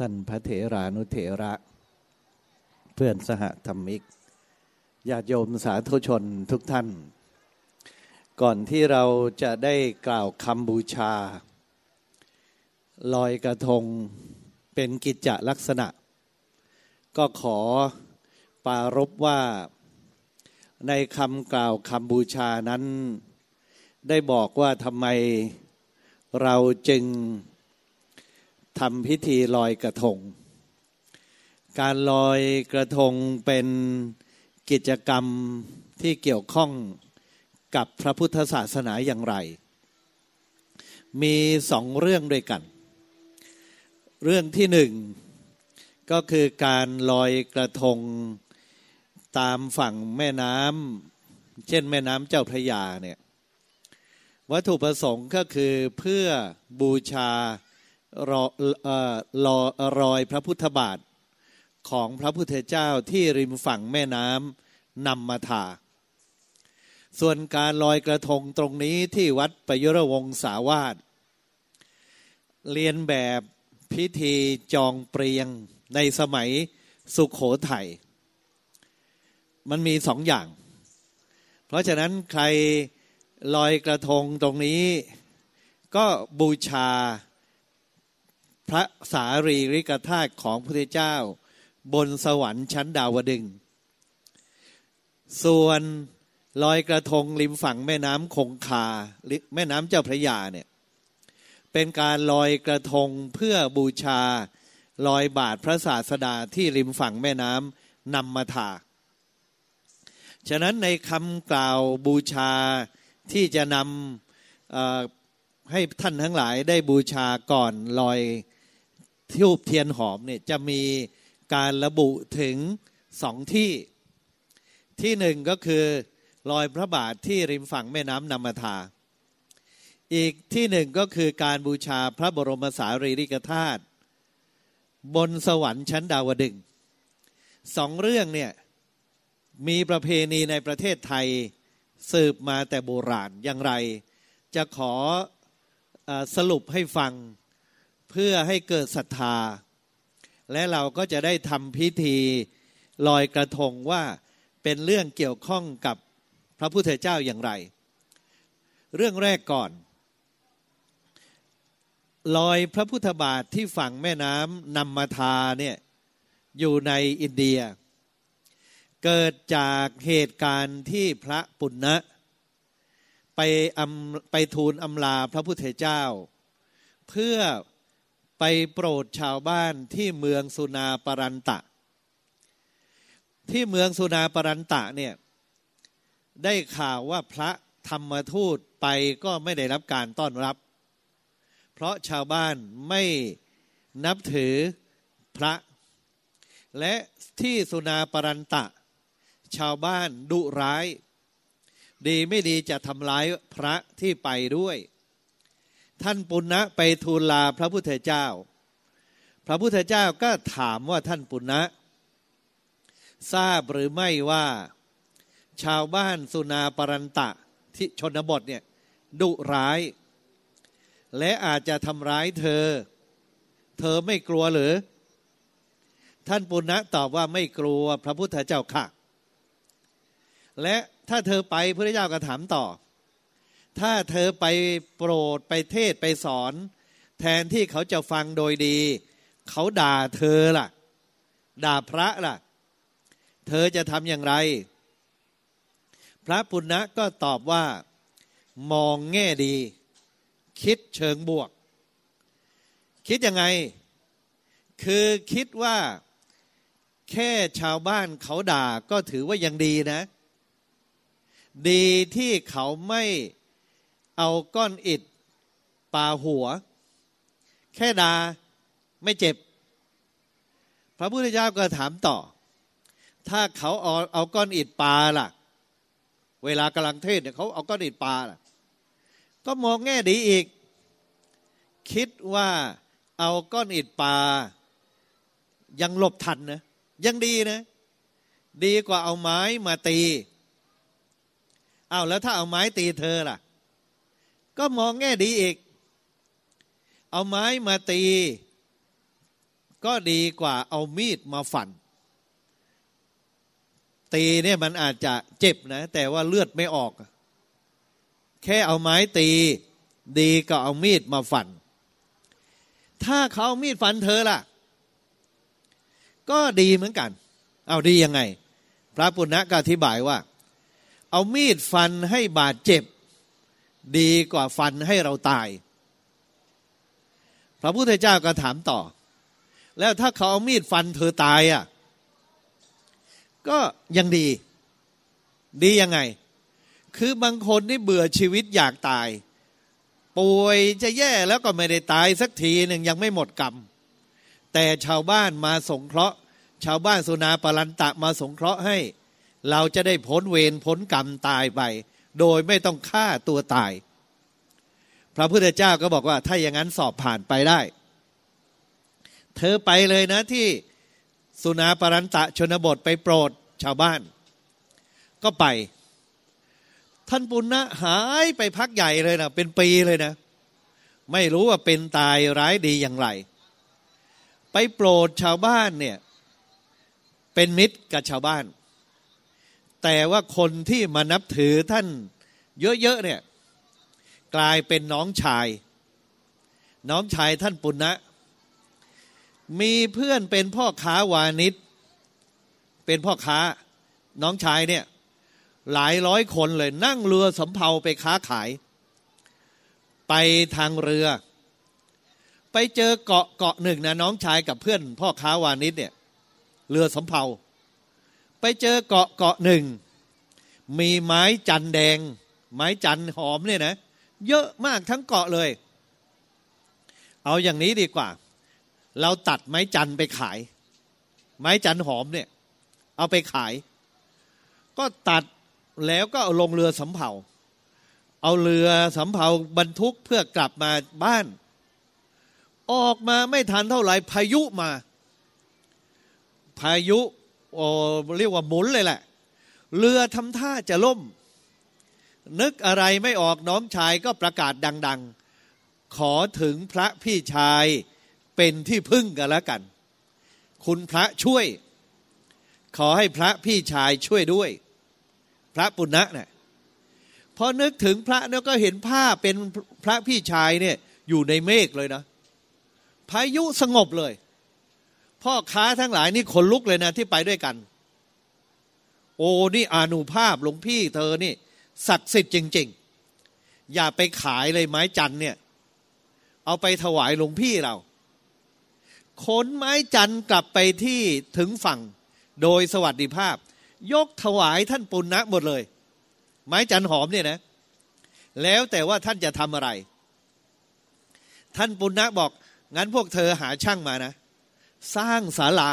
ท่านพระเถรานุเถระ เพื่อนสหธรรมิกญาติโยมสาธุชนทุกท่าน ก่อนที่เราจะได้กล่าวคำบูชา ลอยกระทงเป็นกิจจลักษณะ ก็ขอปารบว่าในคำกล่าวคำบูชานั้น ได้บอกว่าทำไมเราจึง ทำพิธีลอยกระทง การลอยกระทงเป็นกิจกรรมที่เกี่ยวข้องกับพระพุทธศาสนาอย่างไร มีสองเรื่องด้วยกัน เรื่องที่หนึ่งก็คือการลอยกระทงตามฝั่งแม่น้ำเช่นแม่น้ำเจ้าพระยาเนี่ยวัตถุประสงค์ก็คือเพื่อบูชา รอรอรอยพระพุทธบาทของพระพุทธเจ้าที่ริมฝั่งแม่น้ำนำมาถาส่วนการลอยกระทงตรงนี้ที่วัดประยุรวงศาวาสเรียนแบบพิธีจองเปรียงในสมัยสุขโขทยัยมันมีสองอย่าง เพราะฉะนั้นใครลอยกระทงตรงนี้ ก็บูชา พระสารีริกธาตุของพระเจ้า บนสวรรค์ชั้นดาวดึง ส่วนลอยกระทงริมฝั่งแม่น้ำคงคาแม่น้ำเจ้าพระยาเนี่ยเป็นการลอยกระทงเพื่อบูชาลอยบาทพระศาสดาที่ริมฝั่งแม่น้ำนำมาถาฉะนั้นในคำกล่าวบูชาที่จะนำให้ท่านทั้งหลายได้บูชาก่อนลอย ทูบเทียนหอมเนี่ยจะมีการระบุถึงสองที่ที่หนึ่งก็คือลอยพระบาทที่ริมฝั่งแม่น้ำนามาทา อีกที่หนึ่งก็คือการบูชาพระบรมสารีริกธาตุบนสวรรค์ชั้นดาวดึงสองเรื่องเนี่ยมีประเพณีในประเทศไทยสืบมาแต่โบราณอย่างไร จะขออสรุปให้ฟัง เพื่อให้เกิดศรัทธา และเราก็จะได้ทำพิธีลอยกระทงว่าเป็นเรื่องเกี่ยวข้องกับพระพุทธเจ้าอย่างไร เรื่องแรกก่อนลอยพระพุทธบาทที่ฝั่งแม่น้ำนำมาทาเนี่ยอยู่ในอินเดีย เกิดจากเหตุการณ์ที่พระปุณณะไปไปทูลอำลาพระพุทธเจ้า เพื่อ ไปโปรดชาวบ้านที่เมืองสุนาปรันตะ ที่เมืองสุนาปรันตะเนี่ยได้ข่าวว่าพระธรรมทูตไปก็ไม่ได้รับการต้อนรับ เพราะชาวบ้านไม่นับถือพระ และที่สุนาปรันตะ ชาวบ้านดุร้าย ดีไม่ดีจะทำร้ายพระที่ไปด้วย ท่านปุณณะไปทูลลาพระพุทธเจ้า พระพุทธเจ้าก็ถามว่าท่านปุณณะทราบหรือไม่ว่าชาวบ้านสุนาปรันตะที่ชนบทเนี่ยดุร้าย และอาจจะทำร้ายเธอ เธอไม่กลัวหรือ ท่านปุณณะตอบว่าไม่กลัวพระพุทธเจ้าค่ะ และถ้าเธอไปพระเจ้าก็ถามต่อ ถ้าเธอไปโปรดไปเทศไปสอน แทนที่เขาจะฟังโดยดี เขาด่าเธอล่ะ ด่าพระล่ะ เธอจะทำอย่างไร พระปุณณะก็ตอบว่า มองแง่ดี คิดเชิงบวก คิดยังไง คือคิดว่าแค่ชาวบ้านเขาด่าก็ถือว่ายังดีนะ ดีที่เขาไม่ เอาก้อนอิดปาหัว แค่ดาไม่เจ็บ พระพุทธเจ้าก็ถามต่อ ถ้าเขาเอาเอาก้อนอิดปาล่ะ เวลากำลังเทศเนี่ยเขาเอาก้อนอิดปาล่ะ ก็มองแง่ดีอีก คิดว่าเอาก้อนอิดปา ยังหลบทันนะยังดีนะ ดีกว่าเอาไม้มาตี เอาแล้วถ้าเอาไม้ตีเธอล่ะ ก็มองแง่ดีอีก เอาไม้มาตี ก็ดีกว่าเอามีดมาฟัน ตีเนี่ยมันอาจจะเจ็บนะ แต่ว่าเลือดไม่ออก แค่เอาไม้ตี ดีก็เอามีดมาฟัน ถ้าเขาเอามีดฟันเธอล่ะ ก็ดีเหมือนกัน เอาดียังไง พระปุณณะก็อธิบายว่า เอามีดฟันให้บาดเจ็บ ดีกว่าฟันให้เราตาย พระพุทธเจ้าก็ถามต่อ แล้วถ้าเขาเอามีดฟันเธอตายอะก็ยังดี ดียังไง คือบางคนนี่เบื่อชีวิตอยากตาย ป่วยจะแย่แล้วก็ไม่ได้ตายสักทีหนึ่งยังไม่หมดกรรม แต่ชาวบ้านมาสงเคราะห์ ชาวบ้านสุนาปรันตะมาสงเคราะห์ให้ เราจะได้พ้นเวรพ้นกรรมตายไป โดยไม่ต้องฆ่าตัวตาย พระพุทธเจ้าก็บอกว่า ถ้าอย่างนั้นสอบผ่านไปได้ เธอไปเลยนะที่สุนาปรันตะชนบทไปโปรดชาวบ้าน ก็ไป ท่านปุณณะหายไปพักใหญ่เลยนะเป็นปีเลยนะ ไม่รู้ว่าเป็นตายร้ายดีอย่างไร ไปโปรดชาวบ้านเนี่ย เป็นมิตรกับชาวบ้าน แต่ว่าคนที่มานับถือท่านเยอะๆเนี่ยกลายเป็นน้องชาย น้องชายท่านปุณณะมีเพื่อนเป็นพ่อค้าวานิชเป็นพ่อค้าน้องชายเนี่ยหลายร้อยคนเลยนั่งเรือสำเภาไปค้าขาย ไปทางเรือ ไปเจอเกาะเกาะหนึ่งนะน้องชายกับเพื่อนพ่อค้าวานิชเนี่ยเรือสำเภา ไปเจอเกาะเกาะหนึ่ง มีไม้จันแดง ไม้จันหอมเนี่ยนะ เยอะมากทั้งเกาะเลย เอาอย่างนี้ดีกว่า เราตัดไม้จันไปขาย ไม้จันหอมเนี่ย เอาไปขาย ก็ตัดแล้วก็เอาลงเรือสำเภาเอาเรือสำเภาบรรทุกเพื่อกลับมาบ้าน ออกมาไม่ทันเท่าไหร่พายุมา พายุ เรียกว่าหมุนเลยแหละ เรือทำท่าจะล่ม นึกอะไรไม่ออกน้องชายก็ประกาศดัง ๆ ขอถึงพระพี่ชายเป็นที่พึ่งกันแล้วกัน คุณพระช่วย ขอให้พระพี่ชายช่วยด้วย พระปุณณะเนะี่ยพอนึกถึงพระเนี่ยก็เห็นผ้าเป็นพระพี่ชายเนี่ยอยู่ในเมฆเลยนะพายุสงบเลย พ่อค้าทั้งหลายนี่ขนลุกเลยนะที่ไปด้วยกัน โอ้นี่อนุภาพหลวงพี่เธอนี่ ศักดิ์สิทธิ์จริง ๆ อย่าไปขายเลยไม้จันเนี่ย เอาไปถวายหลวงพี่เราขนไม้จันกลับไปที่ถึงฝั่ง โดยสวัสดิภาพ ยกถวายท่านปุณณะหมดเลย ไม้จันหอมเนี่ยนะ แล้วแต่ว่าท่านจะทำอะไร ท่านปุณณะบอกงั้นพวกเธอหาช่างมานะ สร้างศาลา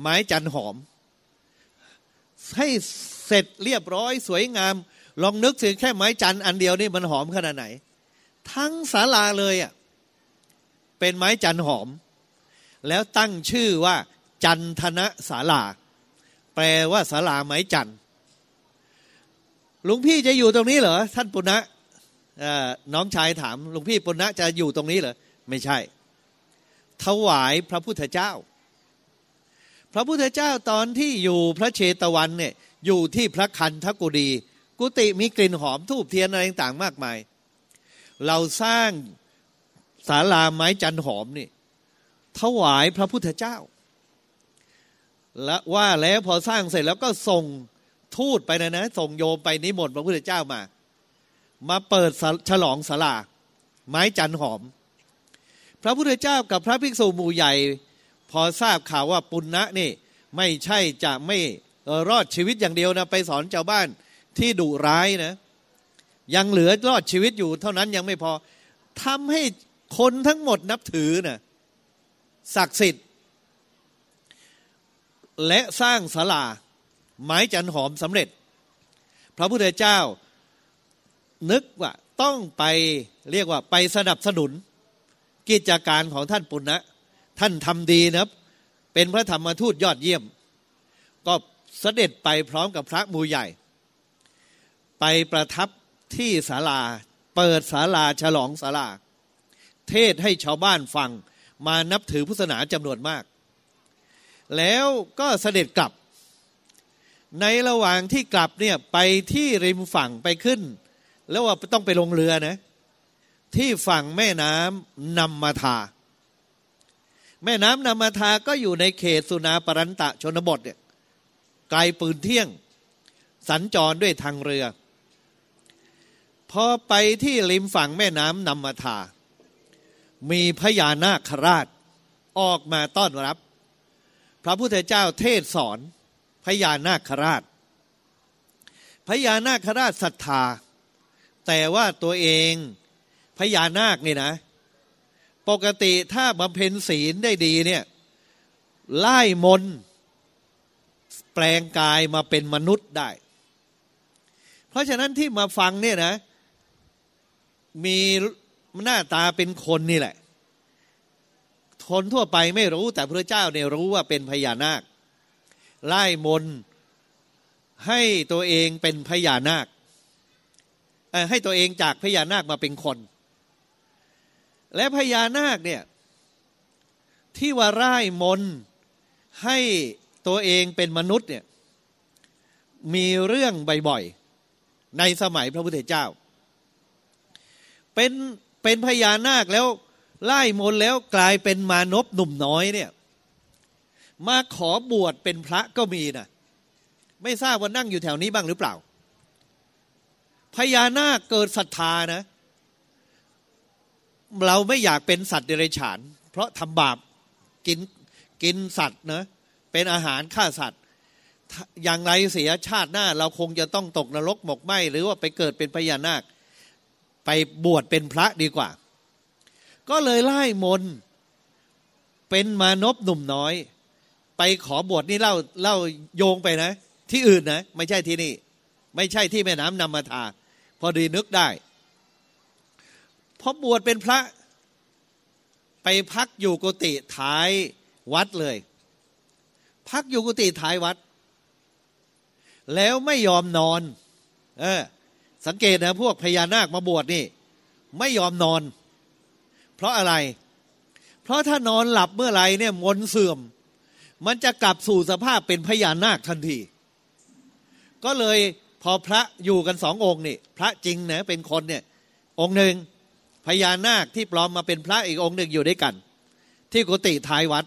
ไม้จันหอม ให้เสร็จเรียบร้อยสวยงาม ลองนึกถึงแค่ไม้จันอันเดียวนี่มันหอมขนาดไหน ทั้งศาลาเลยอะเป็นไม้จันหอม แล้วตั้งชื่อว่า จันทนะศาลา แปลว่าศาลาไม้จันหลวงพี่จะอยู่ตรงนี้เหรอท่านปุณณะน้องชายถามหลวงพี่ปุณณะจะอยู่ตรงนี้เหรอไม่ใช่ ถวายพระพุทธเจ้า พระพุทธเจ้าตอนที่อยู่พระเชตวันเนี่ยอยู่ที่พระคันทกุดี กุฏิมีกลิ่นหอมทูบเทียนอะไรต่างๆมากมาย เราสร้างศาลาไม้จันหอมนี่ถวายพระพุทธเจ้า และว่าแล้วพอสร้างเสร็จแล้วก็ส่งทูตไปนะนะส่งโยมไปนิมนต์พระพุทธเจ้ามา มาเปิดฉลองสลาไม้จันหอม พระพุทธเจ้ากับพระภิกษุหมู่ใหญ่ พอทราบข่าวว่าปุณณะนี่ไม่ใช่จะไม่รอดชีวิตอย่างเดียวนะไปสอนชาวบ้านที่ดุร้ายนะ ยังเหลือรอดชีวิตอยู่เท่านั้นยังไม่พอทำให้คนทั้งหมดนับถือนะศักดิ์สิทธิ์ และสร้างศาลาไม้จันหอมสำเร็จ พระพุทธเจ้านึกว่าต้องไปเรียกว่าไปสนับสนุน กิจการของท่านปุณณะท่านทำดีนะเป็นพระธรรมทูตยอดเยี่ยม ก็เสด็จไปพร้อมกับพระมูใหญ่ ไปประทับที่ศาลา เปิดศาลาฉลองศาลา เทศให้ชาวบ้านฟังมานับถือพุทธศาสนาจำนวนมาก แล้วก็เสด็จกลับ ในระหว่างที่กลับเนี่ยไปที่ริมฝั่งไปขึ้น แล้วว่าต้องไปลงเรือนะ ที่ฝั่งแม่น้ำนำมาทา แม่น้ำนำมาทาก็อยู่ในเขตสุนาปรันตะชนบทเนี่ยไกลปืนเที่ยง สัญจรด้วยทางเรือ พอไปที่ริมฝั่งแม่น้ำนำมาทา มีพญานาคราชออกมาต้อนรับ พระพุทธเจ้าเทศสอนพญานาคราชพญานาคราชศรัทธา แต่ว่าตัวเอง พญานาคนี่นะ ปกติถ้าบำเพ็ญศีลได้ดีเนี่ยไล่มนแปลงกายมาเป็นมนุษย์ได้ เพราะฉะนั้นที่มาฟังเนี่ยนะ มีหน้าตาเป็นคนนี่แหละคนทั่วไปไม่รู้แต่พระเจ้าเนี่ยรู้ว่าเป็นพญานาค ไล่มนให้ตัวเองเป็นพญานาคให้ตัวเองจากพญานาคมาเป็นคน และพญานาคเนี่ยที่ว่าไล่มนให้ตัวเองเป็นมนุษย์เนี่ยมีเรื่องบ่อยๆในสมัยพระพุทธเจ้า เป็นเป็นพญานาคแล้วไล่มนแล้วกลายเป็นมานพหนุ่มน้อยเนี่ยมาขอบวชเป็นพระก็มีนะไม่ทราบว่านั่งอยู่แถวนี้บ้างหรือเปล่าพญานาคเกิดศรัทธานะ เราไม่อยากเป็นสัตว์เดรัจฉาน เพราะทำบาปกินกินสัตว์นะเป็นอาหารฆ่าสัตว์ อย่างไรเสียชาติหน้า เราคงจะต้องตกนรกหมกไหมหรือว่าไปเกิดเป็นพญานาค ไปบวชเป็นพระดีกว่า ก็เลยไล่มนเป็นมานพหนุ่มน้อย ไปขอบวชนี่เล่าเล่าโยงไปนะ ที่อื่นนะ ไม่ใช่ที่นี่ ไม่ใช่ที่แม่น้ำนำมาทา พอดีนึกได้ พอบวชเป็นพระไปพักอยู่กุฏิท้ายวัดเลย พักอยู่กุฏิท้ายวัด แล้วไม่ยอมนอน เออ สังเกตนะพวกพญานาคมาบวชนี่ ไม่ยอมนอน เพราะอะไร เพราะถ้านอนหลับเมื่อไรเนี่ยมนเสื่อม มันจะกลับสู่สภาพเป็นพญานาคทันที ก็เลยพอพระอยู่กันสององค์นี่ พระจริงนะเป็นคนเนี่ย องค์หนึ่ง ญานาคที่ปลอมมาเป็นพระอีกองค์หนึ่งอยู่ด้วยกัน ที่กุฏิท้ายวัด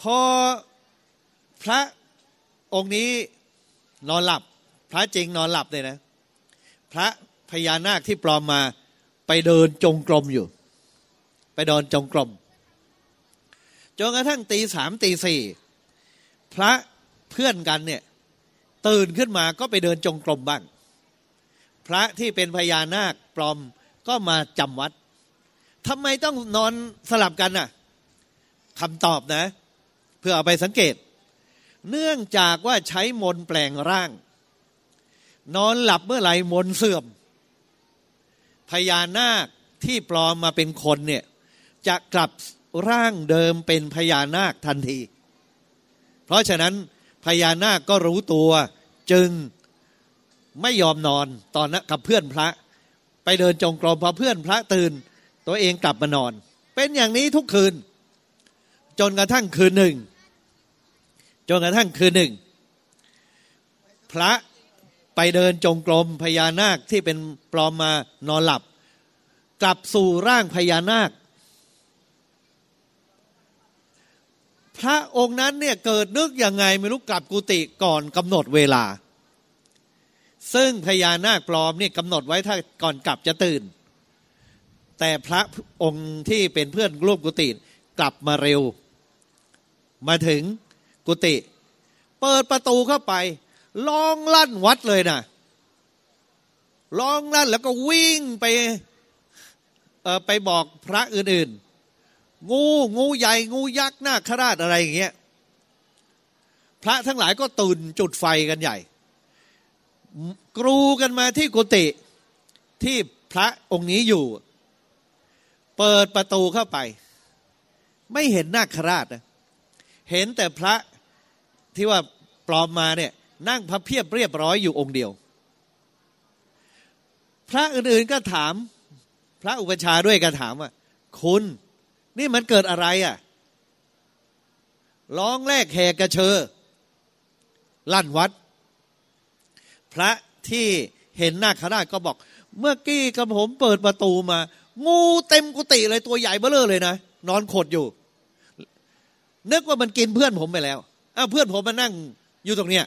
พอพระองค์นี้นอนหลับ พระจริงนอนหลับเลยนะ พระพญานาคที่ปลอมมาไปเดินจงกรมอยู่ ไปเดินจงกรมจนกระทั่งตีสามตีสี่พระเพื่อนกันเนี่ยตื่นขึ้นมาก็ไปเดินจงกรมบ้าง พระที่เป็นพญานาคปลอม ก็มาจำวัดทำไมต้องนอนสลับกันน่ะคำตอบนะ เพื่อเอาไปสังเกต เนื่องจากว่าใช้มนแปลงร่าง นอนหลับเมื่อไหร่มนเสื่อม พญานาคที่ปลอมมาเป็นคนเนี่ยจะกลับร่างเดิมเป็นพญานาคทันที เพราะฉะนั้นพญานาคก็รู้ตัวจึงไม่ยอมนอนตอนนั้นกับเพื่อนพระ ไปเดินจงกรมพอเพื่อนพระตื่น ตัวเองกลับมานอน เป็นอย่างนี้ทุกคืน จนกระทั่งคืนหนึ่ง จนกระทั่งคืนหนึ่ง พระไปเดินจงกรมพญานาคที่เป็นปลอมมานอนหลับ กลับสู่ร่างพญานาค พระองค์นั้นเนี่ยเกิดนึกยังไงไม่รู้กลับกุฏิก่อนกำหนดเวลา ซึ่งพญานาคปลอมเนี่ยกำหนดไว้ถ้าก่อนกลับจะตื่น แต่พระองค์ที่เป็นเพื่อนร่วมกุฏิกลับมาเร็ว มาถึงกุฏิเปิดประตูเข้าไปร้องลั่นวัดเลยนะร้องลั่นแล้วก็วิ่งไปไปบอกพระอื่นๆ งูงูใหญ่งูยักษ์หน้าคราดอะไรอย่างเงี้ยพระทั้งหลายก็ตื่นจุดไฟกันใหญ่ กรูกันมาที่กุฏิที่พระองค์นี้อยู่ เปิดประตูเข้าไป ไม่เห็นนาคราดนะเห็นแต่พระที่ว่าปลอมมาเนี่ยนั่งพับเพียบเรียบร้อยอยู่องค์เดียว พระอื่นๆก็ถาม พระอุปชาด้วยก็ถามว่า คุณนี่มันเกิดอะไรอะร้องแรกแหกกระเชอลั่นวัด พระที่เห็นนาคราชก็บอก เมื่อกี้กับผมเปิดประตูมา งูเต็มกุฏิเลยตัวใหญ่เบ้อเลยเลยนะนอนขดอยู่ นึกว่ามันกินเพื่อนผมไปแล้วอ้าวเพื่อนผมมานั่งอยู่ตรงเนี้ย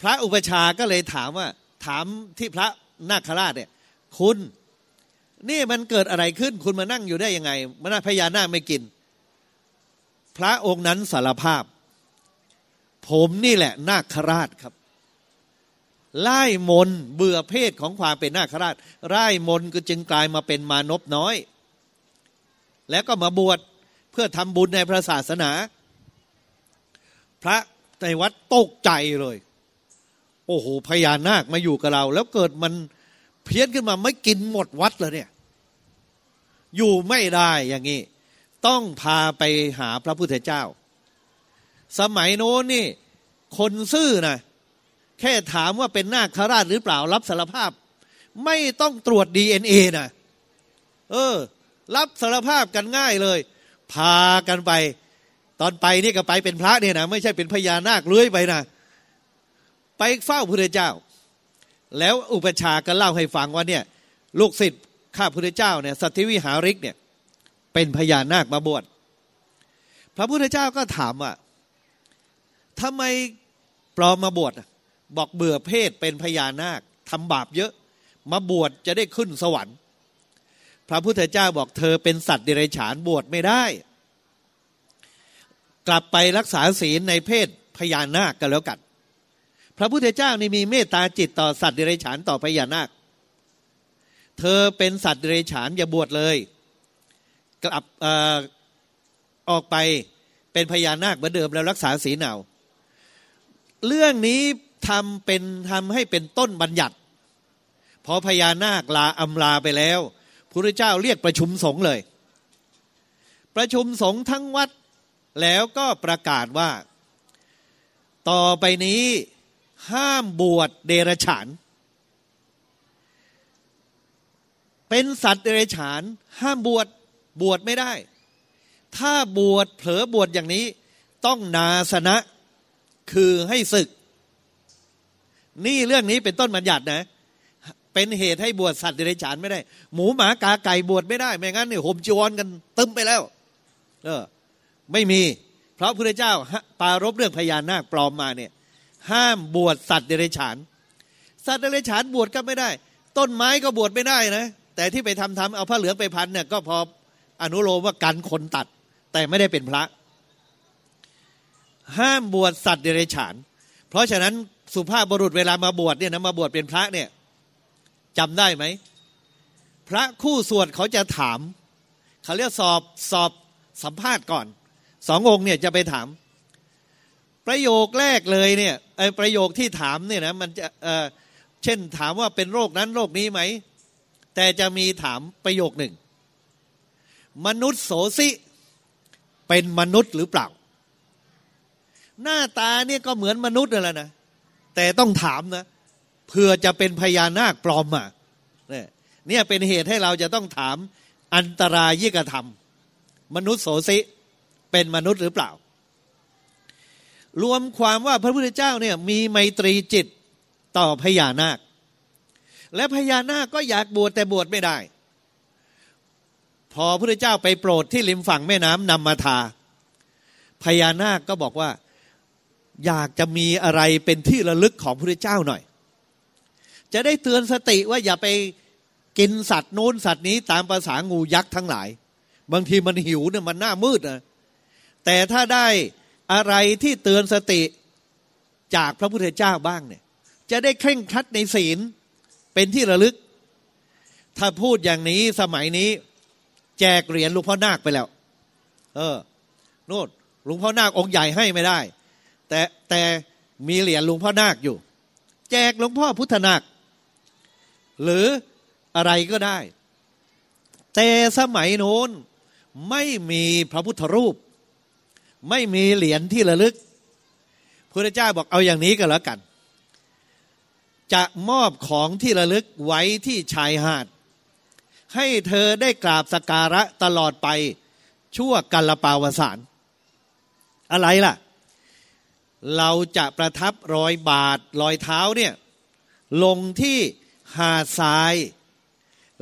พระอุปชาก็เลยถามว่า ถามที่พระนาคราชเนี่ย คุณ นี่มันเกิดอะไรขึ้น คุณมานั่งอยู่ได้ยังไงมันพญานาคไม่กิน พระองค์นั้นสารภาพ ผมนี่แหละนาคราชครับ ไล่มนเบื่อเพศของความเป็นนาคราช ไล่มนก็จึงกลายมาเป็นมานพน้อย แล้วก็มาบวชเพื่อทำบุญในพระศาสนา พระในวัดตกใจเลย โอ้โหพญานาคมาอยู่กับเรา แล้วเกิดมันเพี้ยนขึ้นมาไม่กินหมดวัดเลยเนี่ย อยู่ไม่ได้อย่างนี้ ต้องพาไปหาพระพุทธเจ้า สมัยโน้นนี่ คนซื่อนะแค่ถามว่าเป็นนาคราชหรือเปล่ารับสารภาพ ไม่ต้องตรวจดีเอ็นเอนะเออ รับสารภาพกันง่ายเลย พากันไป ตอนไปนี่ก็ไปเป็นพระเนี่ยนะไม่ใช่เป็นพญานาคเลื้อยไปนะไปเฝ้าพระเจ้า แล้วอุปชาก็เล่าให้ฟังว่าเนี่ยลูกศิษย์ข้าพระเจ้าเนี่ยสัตวิหาริกเนี่ยเป็นพญานาคมาบวชพระพุทธเจ้าก็ถามว่า ทำไมปลอมมาบวชบอกเบื่อเพศเป็นพญานาคทำบาปเยอะ มาบวชจะได้ขึ้นสวรรค์ พระพุทธเจ้าบอกเธอเป็นสัตว์เดรัจฉานบวชไม่ได้ กลับไปรักษาศีลในเพศพญานาคกันแล้วกัน พระพุทธเจ้านี่มีเมตตาจิตต่อสัตว์เดรัจฉานต่อพญานาค เธอเป็นสัตว์เดรัจฉานอย่าบวชเลย กลับอออกไปเป็นพญานาคเหมือนเดิมแล้วรักษาศีลเอา เรื่องนี้ทำเป็นทำให้เป็นต้นบัญญัติ พอพญานาคลาอำลาไปแล้วพระเจ้าเรียกประชุมสงฆ์เลย ประชุมสงฆ์ทั้งวัดแล้วก็ประกาศว่า ต่อไปนี้ห้ามบวชเดรฉาน เป็นสัตว์เดรฉาน ห้ามบวชบวชไม่ได้ ถ้าบวชเผลอบวชอย่างนี้ ต้องนาสนะ คือให้ศึก นี่เรื่องนี้เป็นต้นบัญญัตินะ เป็นเหตุให้บวชสัตว์เดรัจฉานไม่ได้ หมูหมากาไก่บวชไม่ได้ ไม่งั้นเนี่ยห่มจีวรกันตึมไปแล้ว เออ ไม่มี เพราะพระเจ้าปารบเรื่องพญานาคปลอมมาเนี่ย ห้ามบวชสัตว์เดรัจฉาน สัตว์เดรัจฉานบวชก็ไม่ได้ ต้นไม้ก็บวชไม่ได้นะแต่ที่ไปทำทำเอาผ้าเหลืองไปพันเนี่ยก็พออนุโลมว่ากันคนตัด แต่ไม่ได้เป็นพระ ห้ามบวชสัตว์เดรัจฉาน เพราะฉะนั้นสุภาพบุรุษเวลามาบวชเนี่ยนะมาบวชเป็นพระเนี่ยจำได้ไหม พระคู่สวดเขาจะถาม เขาเรียกสอบสอบสัมภาษณ์ก่อนสององค์เนี่ยจะไปถาม ประโยคแรกเลยเนี่ยประโยคที่ถามเนี่ยนะมันจะเเช่นถามว่าเป็นโรคนั้นโรคนี้ไหม แต่จะมีถามประโยคหนึ่ง มนุษย์โสสิเป็นมนุษย์หรือเปล่า หน้าตาเนี่ยก็เหมือนมนุษย์นั่นแหละนะแต่ต้องถามนะเพื่อจะเป็นพญานาคปลอมมาเนี่ยเนี่ยเป็นเหตุให้เราจะต้องถามอันตรายิกธรรม มนุษย์โสสิเป็นมนุษย์หรือเปล่า รวมความว่าพระพุทธเจ้าเนี่ยมีไมตรีจิตต่อพญานาค และพญานาคก็อยากบวชแต่บวชไม่ได้ พอพระพุทธเจ้าไปโปรดที่ริมฝั่งแม่น้ำนำมาทาพญานาคก็บอกว่า อยากจะมีอะไรเป็นที่ระลึกของพระเจ้าหน่อย จะได้เตือนสติว่าอย่าไปกินสัตว์โน้นสัตว์นี้ตามภาษางูยักษ์ทั้งหลาย บางทีมันหิวเนี่ยมันหน้ามืดนะแต่ถ้าได้อะไรที่เตือนสติจากพระพุทธเจ้าบ้างเนี่ย จะได้เคร่งครัดในศีลเป็นที่ระลึก ถ้าพูดอย่างนี้สมัยนี้ แจกเหรียญหลวงพ่อนาคไปแล้ว เออ โน่นหลวงพ่อนาคองค์ใหญ่ให้ไม่ได้ แต่แต่มีเหรียญหลวงพ่อนาคอยู่ แจกหลวงพ่อพุทธนาค หรืออะไรก็ได้ แต่สมัยโน้นไม่มีพระพุทธรูป ไม่มีเหรียญที่ระลึกพระเจ้าบอกเอาอย่างนี้ก็แล้วกัน จะมอบของที่ระลึกไว้ที่ชายหาด ให้เธอได้กราบสการะตลอดไปชั่วกัลปาวสาร อะไรล่ะ เราจะประทับรอยบาทรอยเท้าเนี่ยลงที่หาดทราย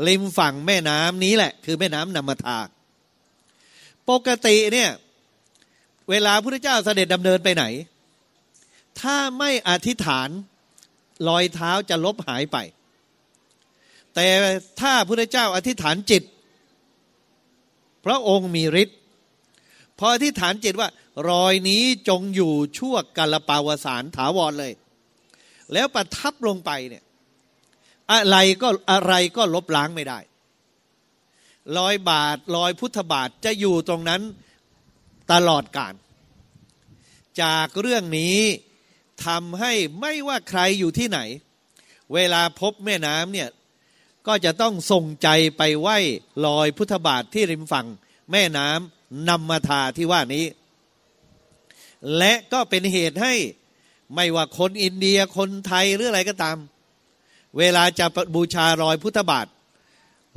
ริมฝั่งแม่น้ำนี้แหละ คือแม่น้ำนามาทาปกติเนี่ยเวลาพระเจ้าเสด็จดำเนินไปไหน ถ้าไม่อธิษฐานรอยเท้าจะลบหายไป แต่ถ้าพระเจ้าอธิษฐานจิต พระองค์มีฤทธิ์ พออธิษฐานจิตว่า รอยนี้จงอยู่ชั่วกาลปาวสารถาวรเลย แล้วประทับลงไปเนี่ยอะไรก็อะไรก็ลบล้างไม่ได้รอยบาทรอยพุทธบาทจะอยู่ตรงนั้นตลอดกาลจากเรื่องนี้ทำให้ไม่ว่าใครอยู่ที่ไหน เวลาพบแม่น้ำเนี่ยก็จะต้องส่งใจไปไหว้ลอยพุทธบาทที่ริมฝั่งแม่น้ำ นำมาทาที่ว่านี้ และก็เป็นเหตุให้ไม่ว่าคนอินเดียคนไทยหรืออะไรก็ตาม เวลาจะบูชารอยพุทธบาท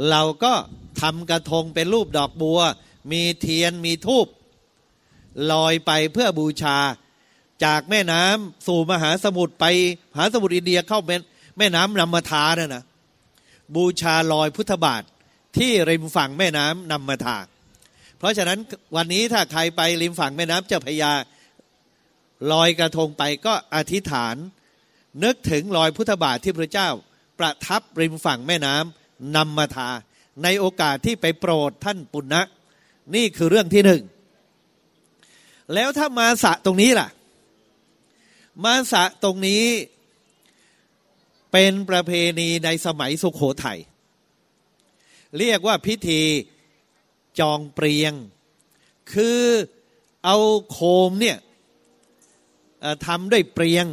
เราก็ทำกระทงเป็นรูปดอกบัว มีเทียนมีทูบลอยไปเพื่อบูชาจากแม่น้ำสู่มหาสมุทรไปมหาสมุทรอินเดียเข้าเป็นแม่น้ำนำมาทาเนี่ยนะบูชาลอยพุทธบาทที่ริมฝั่งแม่น้ำนำมาทา เพราะฉะนั้นวันนี้ถ้าใครไปริมฝั่งแม่น้ำเจ้าพยาลอยกระทงไปก็อธิษฐาน นึกถึงรอยพุทธบาทที่พระเจ้า ประทับริมฝั่งแม่น้ำนำมาทา ในโอกาสที่ไปโปรดท่านปุณณะนี่คือเรื่องที่หนึ่ง แล้วถ้ามาสะตรงนี้ล่ะ มาสะตรงนี้เป็นประเพณีในสมัยสุขโขทยัยเรียกว่าพิธี จองเปรียง คือเอาโคมเนี่ยทำด้วยเปรียง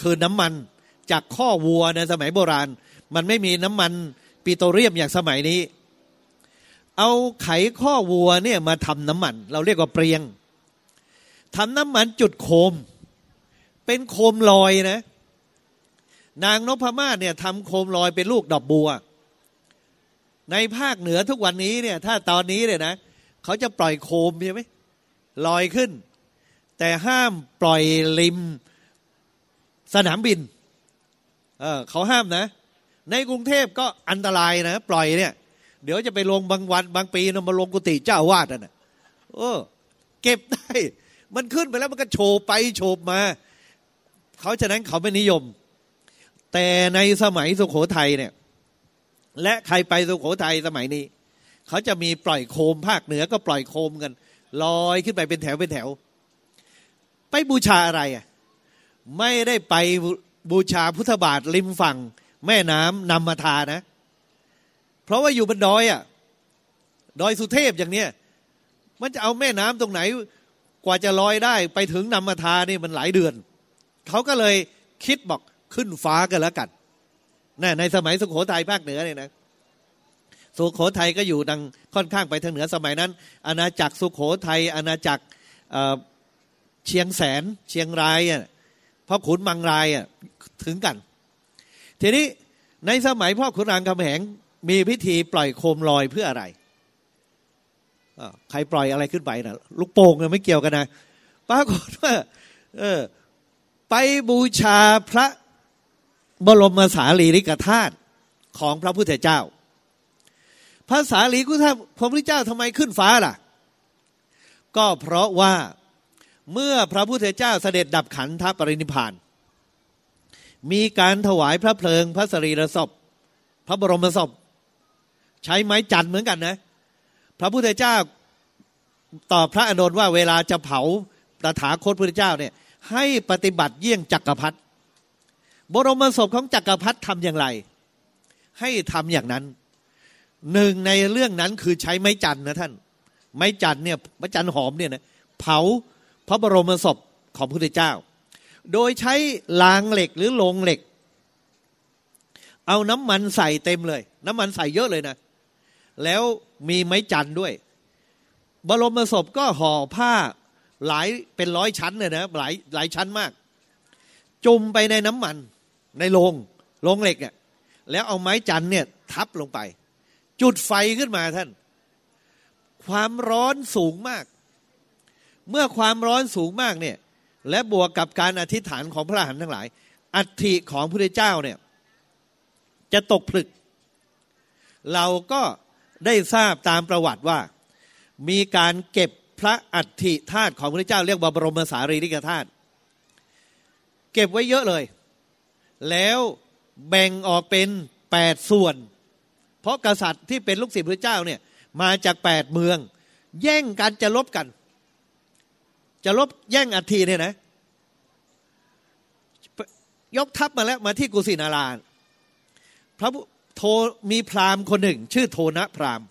คือน้ำมันจากข้อวัวในสมัยโบราณ มันไม่มีน้ำมันปิโตรเลียมอย่างสมัยนี้ เอาไขข้อวัวเนี่ยมาทำน้ำมัน เราเรียกว่าเปรียงทำน้ำมันจุดโคม เป็นโคมลอยนะ นางนพมาศเนี่ยทำโคมลอยเป็นลูกดอกบัว ในภาคเหนือทุกวันนี้เนี่ยถ้าตอนนี้เนี่ยนะเขาจะปล่อยโคมใช่ไหมลอยขึ้น แต่ห้ามปล่อยริมสนามบินเออเขาห้ามนะ ในกรุงเทพก็อันตรายนะ ปล่อยเนี่ย เดี๋ยวจะไปลงบางวันบางปีนมาลงกุฏิเจ้าวาดน่ะโอ้เก็บได้ มันขึ้นไปแล้วมันก็โฉบไปโฉบมา เขาฉะนั้นเขาไม่นิยม แต่ในสมัยสุขโขทัยเนี่ย และใครไปสุโขทัยสมัยนี้ เขาจะมีปล่อยโคมภาคเหนือก็ปล่อยโคมกันลอยขึ้นไปเป็นแถวเป็นแถว ไปบูชาอะไรอะไม่ได้ไปบูชาพุทธบาทริมฝั่ง แม่น้ำนำมาทานะ เพราะว่าอยู่บนดอยอะดอยสุเทพอย่างเนี้ยมันจะเอาแม่น้ำตรงไหนกว่าจะลอยได้ไปถึงนำมาทานี่มันหลายเดือน เขาก็เลยคิดบอกขึ้นฟ้ากันแล้วกัน น่ในสมัยสุโขทัยภาคเหนือเนี่ยนะสุโขทัยก็อยู่ดังค่อนข้างไปทางเหนือสมัยนั้น อาณาจักรสุโขทัยอาณาจักรเชียงแสนเชียงรายอะพ่อขุนมังรายอะถึงกัน ทีนี้ในสมัยพ่อขุนรามคำแหงมีพิธีปล่อยโคมลอยเพื่ออะไรใครปล่อยอะไรขึ้นไปนะลูกโป่งไม่เกี่ยวกันนะปรากฏว่าเออไปบูชาพระ บรมสารีริกธาตุของพระพุทธเจ้า พระสารีริกธาตุพระพุทธเจ้าทำไมขึ้นฟ้าล่ะ ก็เพราะว่าเมื่อพระพุทธเจ้าเสด็จดับขันธปรินิพาน มีการถวายพระเพลิงพระสรีระศพ พระบรมศพ ใช้ไม้จันเหมือนกันนะ พระพุทธเจ้าตอบพระอนุนว่าเวลาจะเผาตถาคตพุทธเจ้าเนี่ยให้ปฏิบัติเยี่ยงจักรพรรดิ บรมศพของจักรพรรดิทำอย่างไร ให้ทำอย่างนั้นหนึ่งในเรื่องนั้นคือใช้ไม้จันนะท่าน ไม้จันเนี่ยไม้จันหอมเนี่ยนะเผาพระบรมศพของพระพุทธเจ้า โดยใช้ลางเหล็กหรือโลงเหล็ก เอาน้ำมันใส่เต็มเลย น้ำมันใส่เยอะเลยนะ แล้วมีไม้จันด้วย บรมศพก็ห่อผ้าหลายเป็นร้อยชั้นเลยนะหลายหลายชั้นมาก จุ่มไปในน้ำมัน ในโลงโลงเหล็กอะแล้วเอาไม้จันเนี่ยทับลงไป จุดไฟขึ้นมาท่าน ความร้อนสูงมาก เมื่อความร้อนสูงมากเนี่ยและบวกกับการอธิษฐานของพระอรหันต์ทั้งหลาย อัฐิของพระพุทธเจ้าเนี่ยจะตกผลึก เราก็ได้ทราบตามประวัติว่า มีการเก็บพระอัฐิธาตุของพระเจ้าเรียกว่าบรมสารีริกธาตุเก็บไว้เยอะเลย แล้วแบ่งออกเป็นแปดส่วน เพราะกษัตริย์ที่เป็นลูกศิษย์พระเจ้าเนี่ยมาจากแปดเมือง แย่งกันจะลบกัน จะลบแย่งอัฐิเนี่ยนะ ยกทัพมาแล้วมาที่กุสินาราพระโทมีพราหมณ์คนหนึ่ง ชื่อโทนะพราหมณ์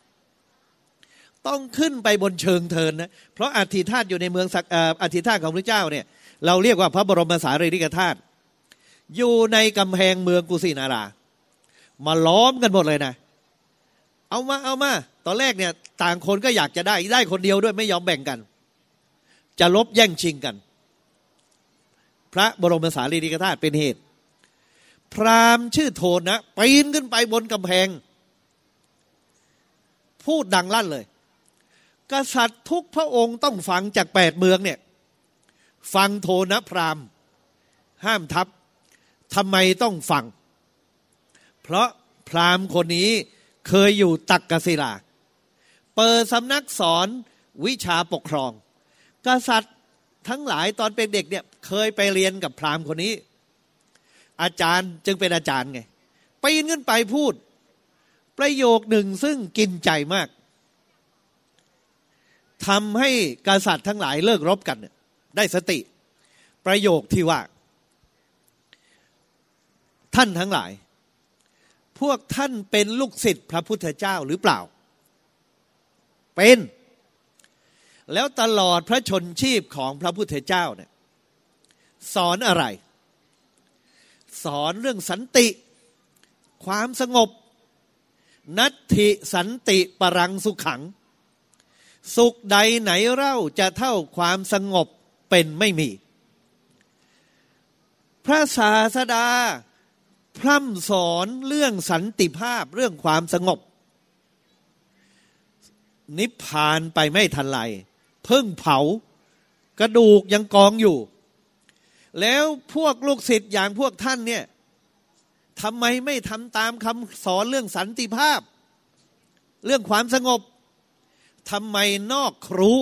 ต้องขึ้นไปบนเชิงเทินนะเพราะอัฐิธาตุอยู่ในเมืองอัฐิธาตุของพระเจ้าเนี่ยเราเรียกว่าพระบรมสารีริกธาตุ อยู่ในกำแพงเมืองกุสินารา มาล้อมกันหมดเลยนะ เอามาเอามา ตอนแรกเนี่ยต่างคนก็อยากจะได้ได้คนเดียวด้วยไม่ยอมแบ่งกัน จะลบแย่งชิงกัน พระบรมสารีริกธาตุเป็นเหตุ พราหมณ์ชื่อโทนนะปีนขึ้นไปบนกำแพง พูดดังลั่นเลย กษัตริย์ทุกพระองค์ต้องฟังจากแปดเมืองเนี่ย ฟังโทนะพรามห้ามทับ ทำไมต้องฟัง เพราะพรามคนนี้เคยอยู่ตักกศิลา เปิดสำนักสอนวิชาปกครอง กษัตริย์ทั้งหลายตอนเป็นเด็กเนี่ยเคยไปเรียนกับพรามคนนี้ อาจารย์จึงเป็นอาจารย์ไงปีนขึ้นไปพูด ประโยคหนึ่งซึ่งกินใจมากทำให้กษัตริย์ทั้งหลายเลิกรบกันได้สติ ประโยคที่ว่า ท่านทั้งหลาย พวกท่านเป็นลูกศิษย์พระพุทธเจ้าหรือเปล่า เป็น แล้วตลอดพระชนชีพของพระพุทธเจ้าเนี่ยสอนอะไร สอนเรื่องสันติ ความสงบ นัตถิสันติปรังสุขขัง สุขใดไหนเล่าจะเท่าความสงบเป็นไม่มี พระศาสดา พร่ำสอนเรื่องสันติภาพเรื่องความสงบ นิพพานไปไม่ทันไรเพิ่งเผากระดูกยังกองอยู่ แล้วพวกลูกศิษย์อย่างพวกท่านเนี่ยทำไมไม่ทำตามคำสอนเรื่องสันติภาพ เรื่องความสงบทำไมนอกครู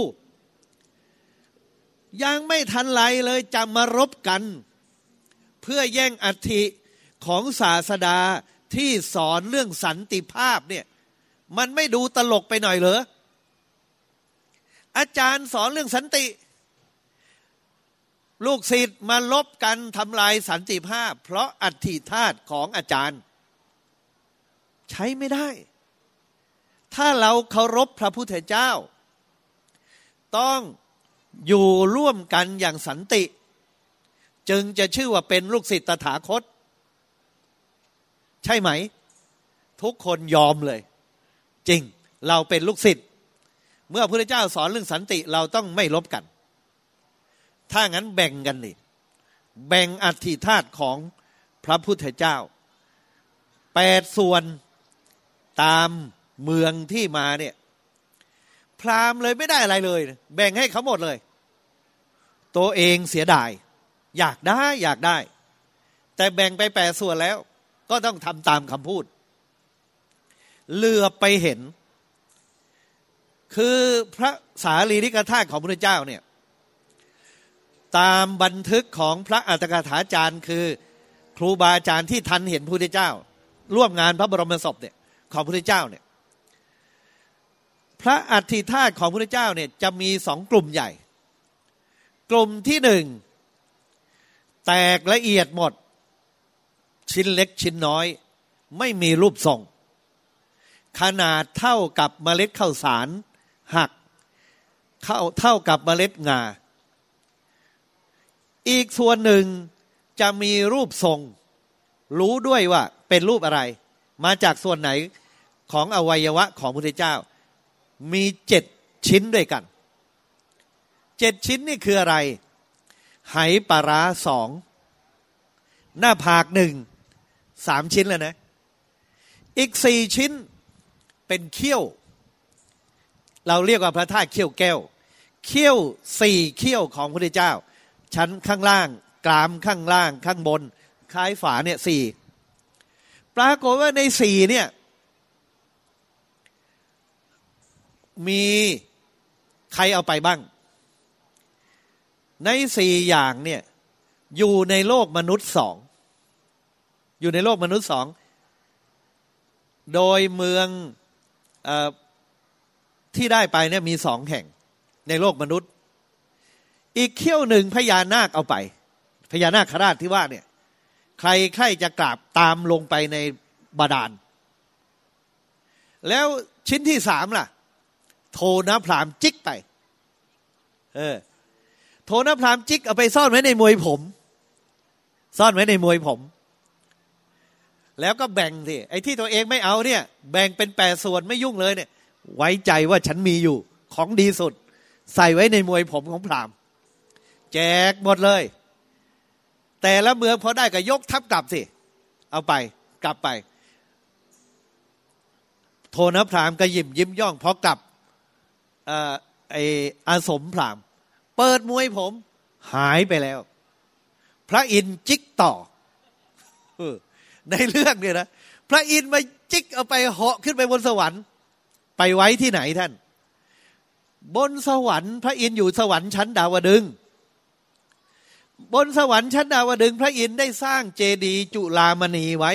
ยังไม่ทันไรเลยจะมารบกัน เพื่อแย่งอัฐิ ของศาสดาที่สอนเรื่องสันติภาพเนี่ยมันไม่ดูตลกไปหน่อยเหรอ อาจารย์สอนเรื่องสันติ ลูกศิษย์มาลบกันทำลายสันติภาพ เพราะอัฐิธาตุของอาจารย์ ใช้ไม่ได้ ถ้าเราเคารพพระพุทธเจ้า ต้องอยู่ร่วมกันอย่างสันติ จึงจะชื่อว่าเป็นลูกศิษย์ตถาคต ใช่ไหม ทุกคนยอมเลย จริงเราเป็นลูกศิษย์เมื่อพระเจ้าสอนเรื่องสันติเราต้องไม่ลบกัน ถ้างั้นแบ่งกันนี่แบ่งอัฐิธาตุของพระพุทธเจ้าแปดส่วนตามเมืองที่มาเนี่ย พรามเลยไม่ได้อะไรเลย แบ่งให้เขาหมดเลย ตัวเองเสียดาย อยากได้อยากได้ แต่แบ่งไปแปดส่วนแล้ว ก็ต้องทำตามคำพูด เลือไปเห็น คือพระสารีริกธาตุของพระเจ้าเนี่ยตามบันทึกของพระอัตถกถาจารย์คือครูบาอาจารย์ที่ทันเห็นพระพุทธเจ้า ร่วมงานพระบรมศพเนี่ยของพระพุทธเจ้าเนี่ยพระอัฐิธาตุของพระพุทธเจ้าเนี่ยจะมีสองกลุ่มใหญ่ กลุ่มที่หนึ่งแตกละเอียดหมด ชิ้นเล็กชิ้นน้อย ไม่มีรูปทรง ขนาดเท่ากับเมล็ดข้าวสารหักเข้าเท่ากับเมล็ดงา อีกส่วนหนึ่งจะมีรูปทรง รู้ด้วยว่าเป็นรูปอะไร มาจากส่วนไหนของอวัยวะของพระพุทธเจ้า มีเจ็ดชิ้นด้วยกันเจ็ดชิ้นนี่คืออะไร ไหปลาร้าสอง หน้าผากหนึ่ง สามชิ้นแล้วนะ อีกสี่ชิ้นเป็นเขี้ยว เราเรียกว่าพระธาตุเขี้ยวแก้ว เขี้ยวสี่เขี้ยวของพระพุทธเจ้า ชั้นข้างล่าง กรามข้างล่าง ข้างบนคล้ายฝาเนี่ยสี่ปรากฏว่าในสี่เนี่ย มีใครเอาไปบ้าง ในสี่อย่างเนี่ย อยู่ในโลกมนุษย์สอง อยู่ในโลกมนุษย์สอง โดยเมืองอที่ได้ไปเนี่ยมีสองแห่งในโลกมนุษย์ อีกเขี้ยวหนึ่งพญานาคเอาไป พญานาคราชที่ว่าเนี่ย ใครใครจะกราบตามลงไปในบาดาล แล้วชิ้นที่สามล่ะ โทนพรามจิกไป เออ โทนพรามจิกเอาไปซ่อนไว้ในมวยผม ซ่อนไว้ในมวยผม แล้วก็แบ่งสิไอ้ที่ตัวเองไม่เอาเนี่ย แบ่งเป็นแปดส่วนไม่ยุ่งเลยเนี่ย ไว้ใจว่าฉันมีอยู่ของดีสุด ใส่ไว้ในมวยผมของพรามแจกหมดเลย แต่ละเมืองพอได้ก็ยกทัพกลับสิ เอาไปกลับไป โทนพรามก็ยิ้มยิ้มย่องพอกลับไออาสมพราม เปิดมวยผม หายไปแล้ว พระอินทร์จิกต่อ ในเรื่องเนี่ยนะพระอินทร์มาจิกเอาไปเหาะขึ้นไปบนสวรรค์ ไปไว้ที่ไหนท่าน บนสวรรค์ พระอินทร์อยู่สวรรค์ชั้นดาวดึงบนสวรรค์ชั้นดาวดึงพระอินทร์ได้สร้างเจดีย์จุลามณีไว้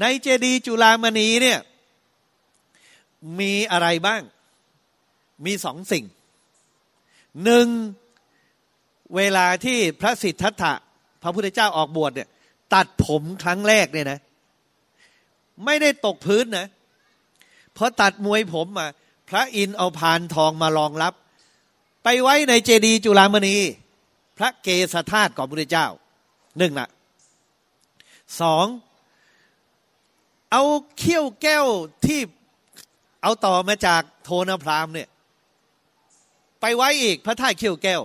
ในเจดีย์จุลามณีเนี่ยมีอะไรบ้าง มีสองสิ่งหนึ่งเวลาที่พระสิทธัตถะพระพุทธเจ้าออกบวชเนี่ย ตัดผมครั้งแรกเนี่ยนะ ไม่ได้ตกพื้นนะเพราะตัดมวยผมมาพระอินเอาพานทองมารองรับ ไปไว้ในเจดีย์จุลามณี พระเกศธาตุของพระเจ้าหนึ่งละสองเอาเขี้ยวแก้วที่เอาต่อมาจากโทนพรามเนี่ย ไปไว้อีกพระธาตุเขี้ยวแก้ว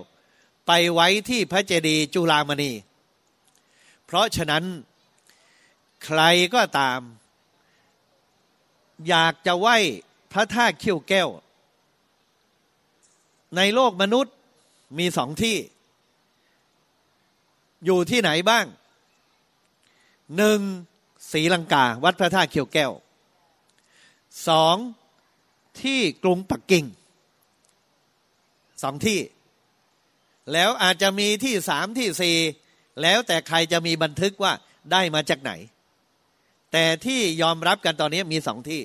ไปไว้ที่พระเจดีย์จุฬามณี เพราะฉะนั้นใครก็ตาม อยากจะไหว้พระธาตุเขี้ยวแก้ว ในโลกมนุษย์มีสองที่ อยู่ที่ไหนบ้างหนึ่งศรีลังกา วัดพระธาตุเขียวแก้วสองที่กรุงปักกิ่งสองที่ แล้วอาจจะมีที่สามที่สี่ แล้วแต่ใครจะมีบันทึกว่าได้มาจากไหน แต่ที่ยอมรับกันตอนนี้มีสองที่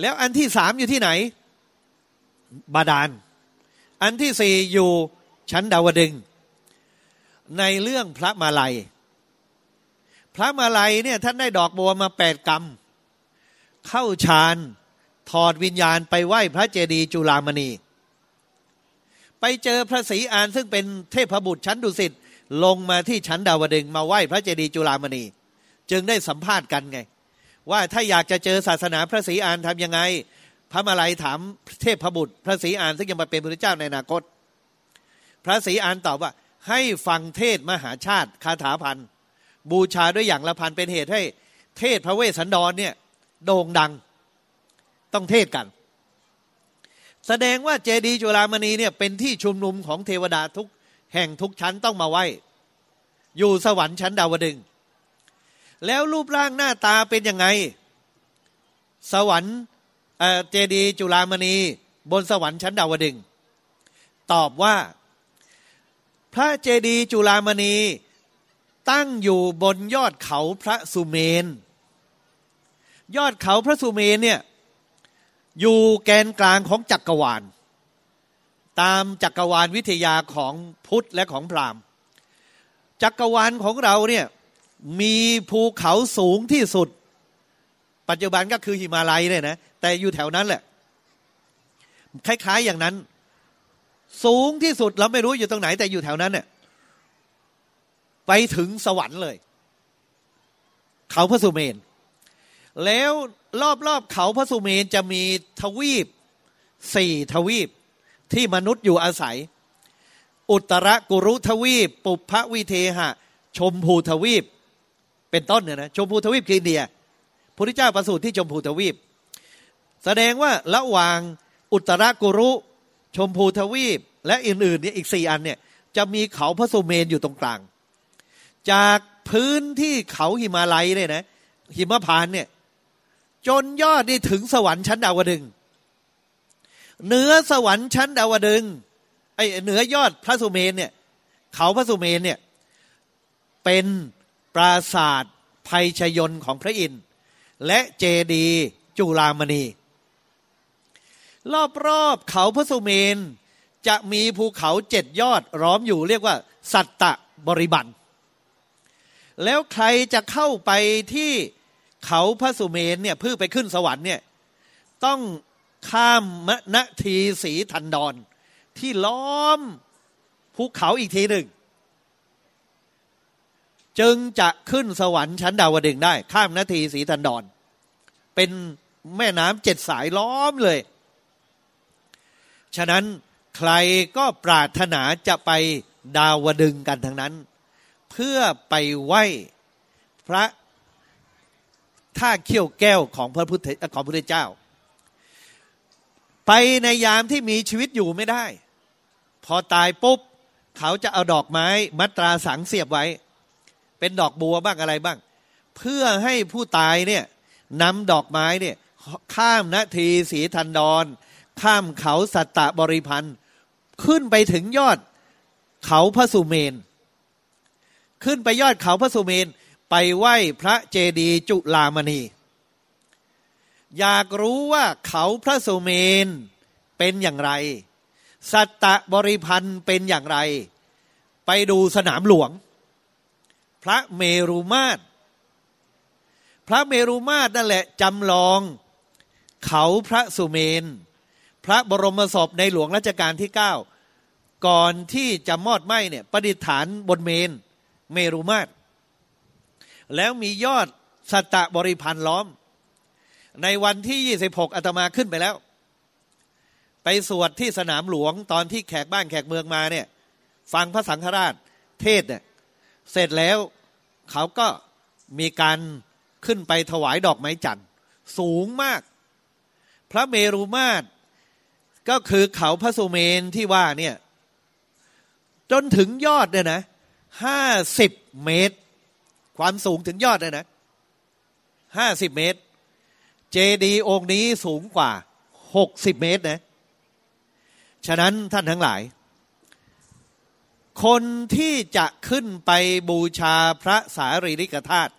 แล้วอันที่สามอยู่ที่ไหน บาดาล อันที่สี่อยู่ชั้นดาวดึง ในเรื่องพระมาลัย พระมาลัยเนี่ยท่านได้ดอกบัวมาแปดกรรมเข้าฌานถอดวิญญาณไปไหว้พระเจดีย์จุลามณี ไปเจอพระศรีอานซึ่งเป็นเทพบุตรชั้นดุสิต ลงมาที่ชั้นดาวดึงมาไหว้พระเจดีย์จุลามณี จึงได้สัมภาษณ์กันไง ว่าถ้าอยากจะเจอศาสนาพระศรีอานทำยังไง พระมาลัยถามเทพบุตร พระศรีอานซึ่งยังมาเป็นพระเจ้าในอนาคต พระศรีอานตอบว่า ให้ฟังเทศมหาชาติคาถาพันบูชาด้วยอย่างละพันเป็นเหตุให้ เทศพระเวสสันดรเนี่ยโด่งดังต้องเทศกัน แสดงว่าเจดีย์จุฬามณีเนี่ยเป็นที่ชุมนุมของเทวดาทุก แห่งทุกชั้นต้องมาไหว้อยู่สวรรค์ชั้นดาวดึง แล้วรูปร่างหน้าตาเป็นยังไง สวรรค์เจดีย์จุฬามณีบนสวรรค์ชั้นดาวดึง ตอบว่า พระเจดีย์จุลามณีตั้งอยู่บนยอดเขาพระสุเมน ยอดเขาพระสุเมนเนี่ยอยู่แกนกลางของจักรวาล ตามจักรวาลวิทยาของพุทธและของพราหมณ์ จักรวาลของเราเนี่ยมีภูเขาสูงที่สุด ปัจจุบันก็คือหิมาลัยเนี่ยนะแต่อยู่แถวนั้นแหละ คล้ายๆอย่างนั้น สูงที่สุดเราไม่รู้อยู่ตรงไหน แต่อยู่แถวนั้นเนี่ยไปถึงสวรรค์เลย เขาพระสุเมน แล้วรอบๆเขาพระสุเมนจะมีทวีปสี่ทวีป ที่มนุษย์อยู่อาศัย อุตรกุรุทวีป ปุพวิเทหะ ชมพูทวีป เป็นต้นเนี่ยนะชมพูทวีปคืออินเดียพระเจ้าประสูติที่ชมพูทวีป แสดงว่าระหว่างอุตรกุรุ ชมพูทวีป และอื่นๆเนี่ยอีกสี่อันเนี่ยจะมีเขาพระสุเมนอยู่ตรงกลาง จากพื้นที่เขาหิมาลัยเนี่ยนะหิมพานเนี่ยจนยอดนี่ถึงสวรรค์ชั้นดาวดึง เหนือสวรรค์ชั้นดาวดึงไอเหนือยอดพระสุเมนเนี่ย เขาพระสุเมนเนี่ย เป็นปราสาทภัยชยนของพระอินทร์และเจดีจุลามณี รอบๆเขาพระสุเมนจะมีภูเขาเจ็ดยอดร้อมอยู่เรียกว่า สัตตะบริบันแล้วใครจะเข้าไปที่เขาพระสุเมนเนี่ยเพื่อไปขึ้นสวรรค์เนี่ยต้อง ข้ามมณทีสีทันดอนที่ล้อมภูเขาอีกทีหนึ่ง จึงจะขึ้นสวรรค์ชั้นดาวดึงได้ ข้ามนาทีสีทันดอนเป็นแม่น้ำเจ็ดสายล้อมเลย ฉะนั้นใครก็ปรารถนาจะไปดาวดึงกันทั้งนั้น เพื่อไปไหว้พระท่าเขี้ยวแก้วของพระพุทธของพระพุทธเจ้า ไปในยามที่มีชีวิตอยู่ไม่ได้ พอตายปุ๊บ เขาจะเอาดอกไม้มัตราสังเสียบไว้ เป็นดอกบัวบ้างอะไรบ้าง เพื่อให้ผู้ตายเนี่ยนำดอกไม้เนี่ยข้ามนาทีสีทันดอน ข้ามเขาสัตตบริพันธ์ขึ้นไปถึงยอดเขาพระสุเมน ขึ้นไปยอดเขาพระสุเมน ไปไหว้พระเจดีย์จุลามณี อยากรู้ว่าเขาพระสุเมนเป็นอย่างไร สัตตบริพันธ์เป็นอย่างไร ไปดูสนามหลวง พระเมรุมาตร พระเมรุมาตรนั่นแหละจำลอง เขาพระสุเมน พระบรมศพในหลวงรัชกาลที่เก้าก่อนที่จะมอดไหมเนี่ยประดิษฐานบนเมน เมรุมาตร แล้วมียอดสัตตบริพันธ์ล้อม ในวันที่ยี่สิบหกอาตมาขึ้นไปแล้ว ไปสวดที่สนามหลวงตอนที่แขกบ้านแขกเมืองมาเนี่ย ฟังพระสังฆราชเทศเนี่ยเสร็จแล้วเขาก็มีการขึ้นไปถวายดอกไม้จันทร์สูงมาก พระเมรุมาตรก็คือเขาพระสุเมนที่ว่าเนี่ย จนถึงยอดเนี่ยนะห้าสิบเมตร ความสูงถึงยอดเลยนะห้าสิบเมตร เจดีองค์นี้สูงกว่าหกสิบเมตรนะ ฉะนั้นท่านทั้งหลาย คนที่จะขึ้นไปบูชาพระสารีริกธาตุ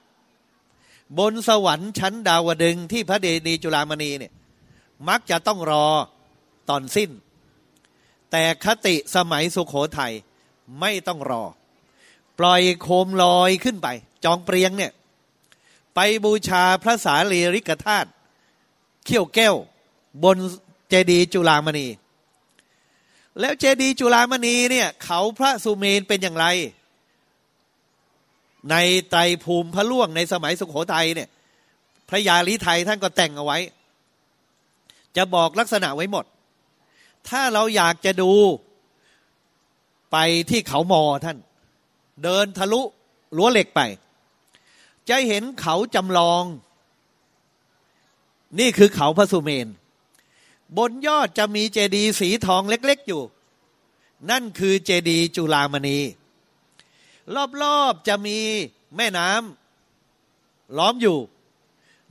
บนสวรรค์ชั้นดาวดึงที่พระเดดีจุลามณีเนี่ยมักจะต้องรอตอนสิ้น แต่คติสมัยสุขโขทัยไม่ต้องรอ ปล่อยโคมลอยขึ้นไป จองเปรียงเนี่ย ไปบูชาพระสารีริกธาตุ เขี้ยวแก้ว บนเจดีย์จุลามณี แล้วเจดีย์จุลามณีเนี่ยเขาพระสุเมนเป็นอย่างไร ในไตรภูมิพระล่วงในสมัยสุขโขทัยเนี่ยพระยาลิไทยท่านก็แต่งเอาไว้ จะบอกลักษณะไว้หมด ถ้าเราอยากจะดูไปที่เขามอท่าน เดินทะลุรั้วเหล็กไป จะเห็นเขาจำลอง นี่คือเขาพระสุเมน บนยอดจะมีเจดีย์สีทองเล็ก ๆ อยู่ นั่นคือเจดีย์จุลามณี รอบๆจะมีแม่น้ำล้อมอยู่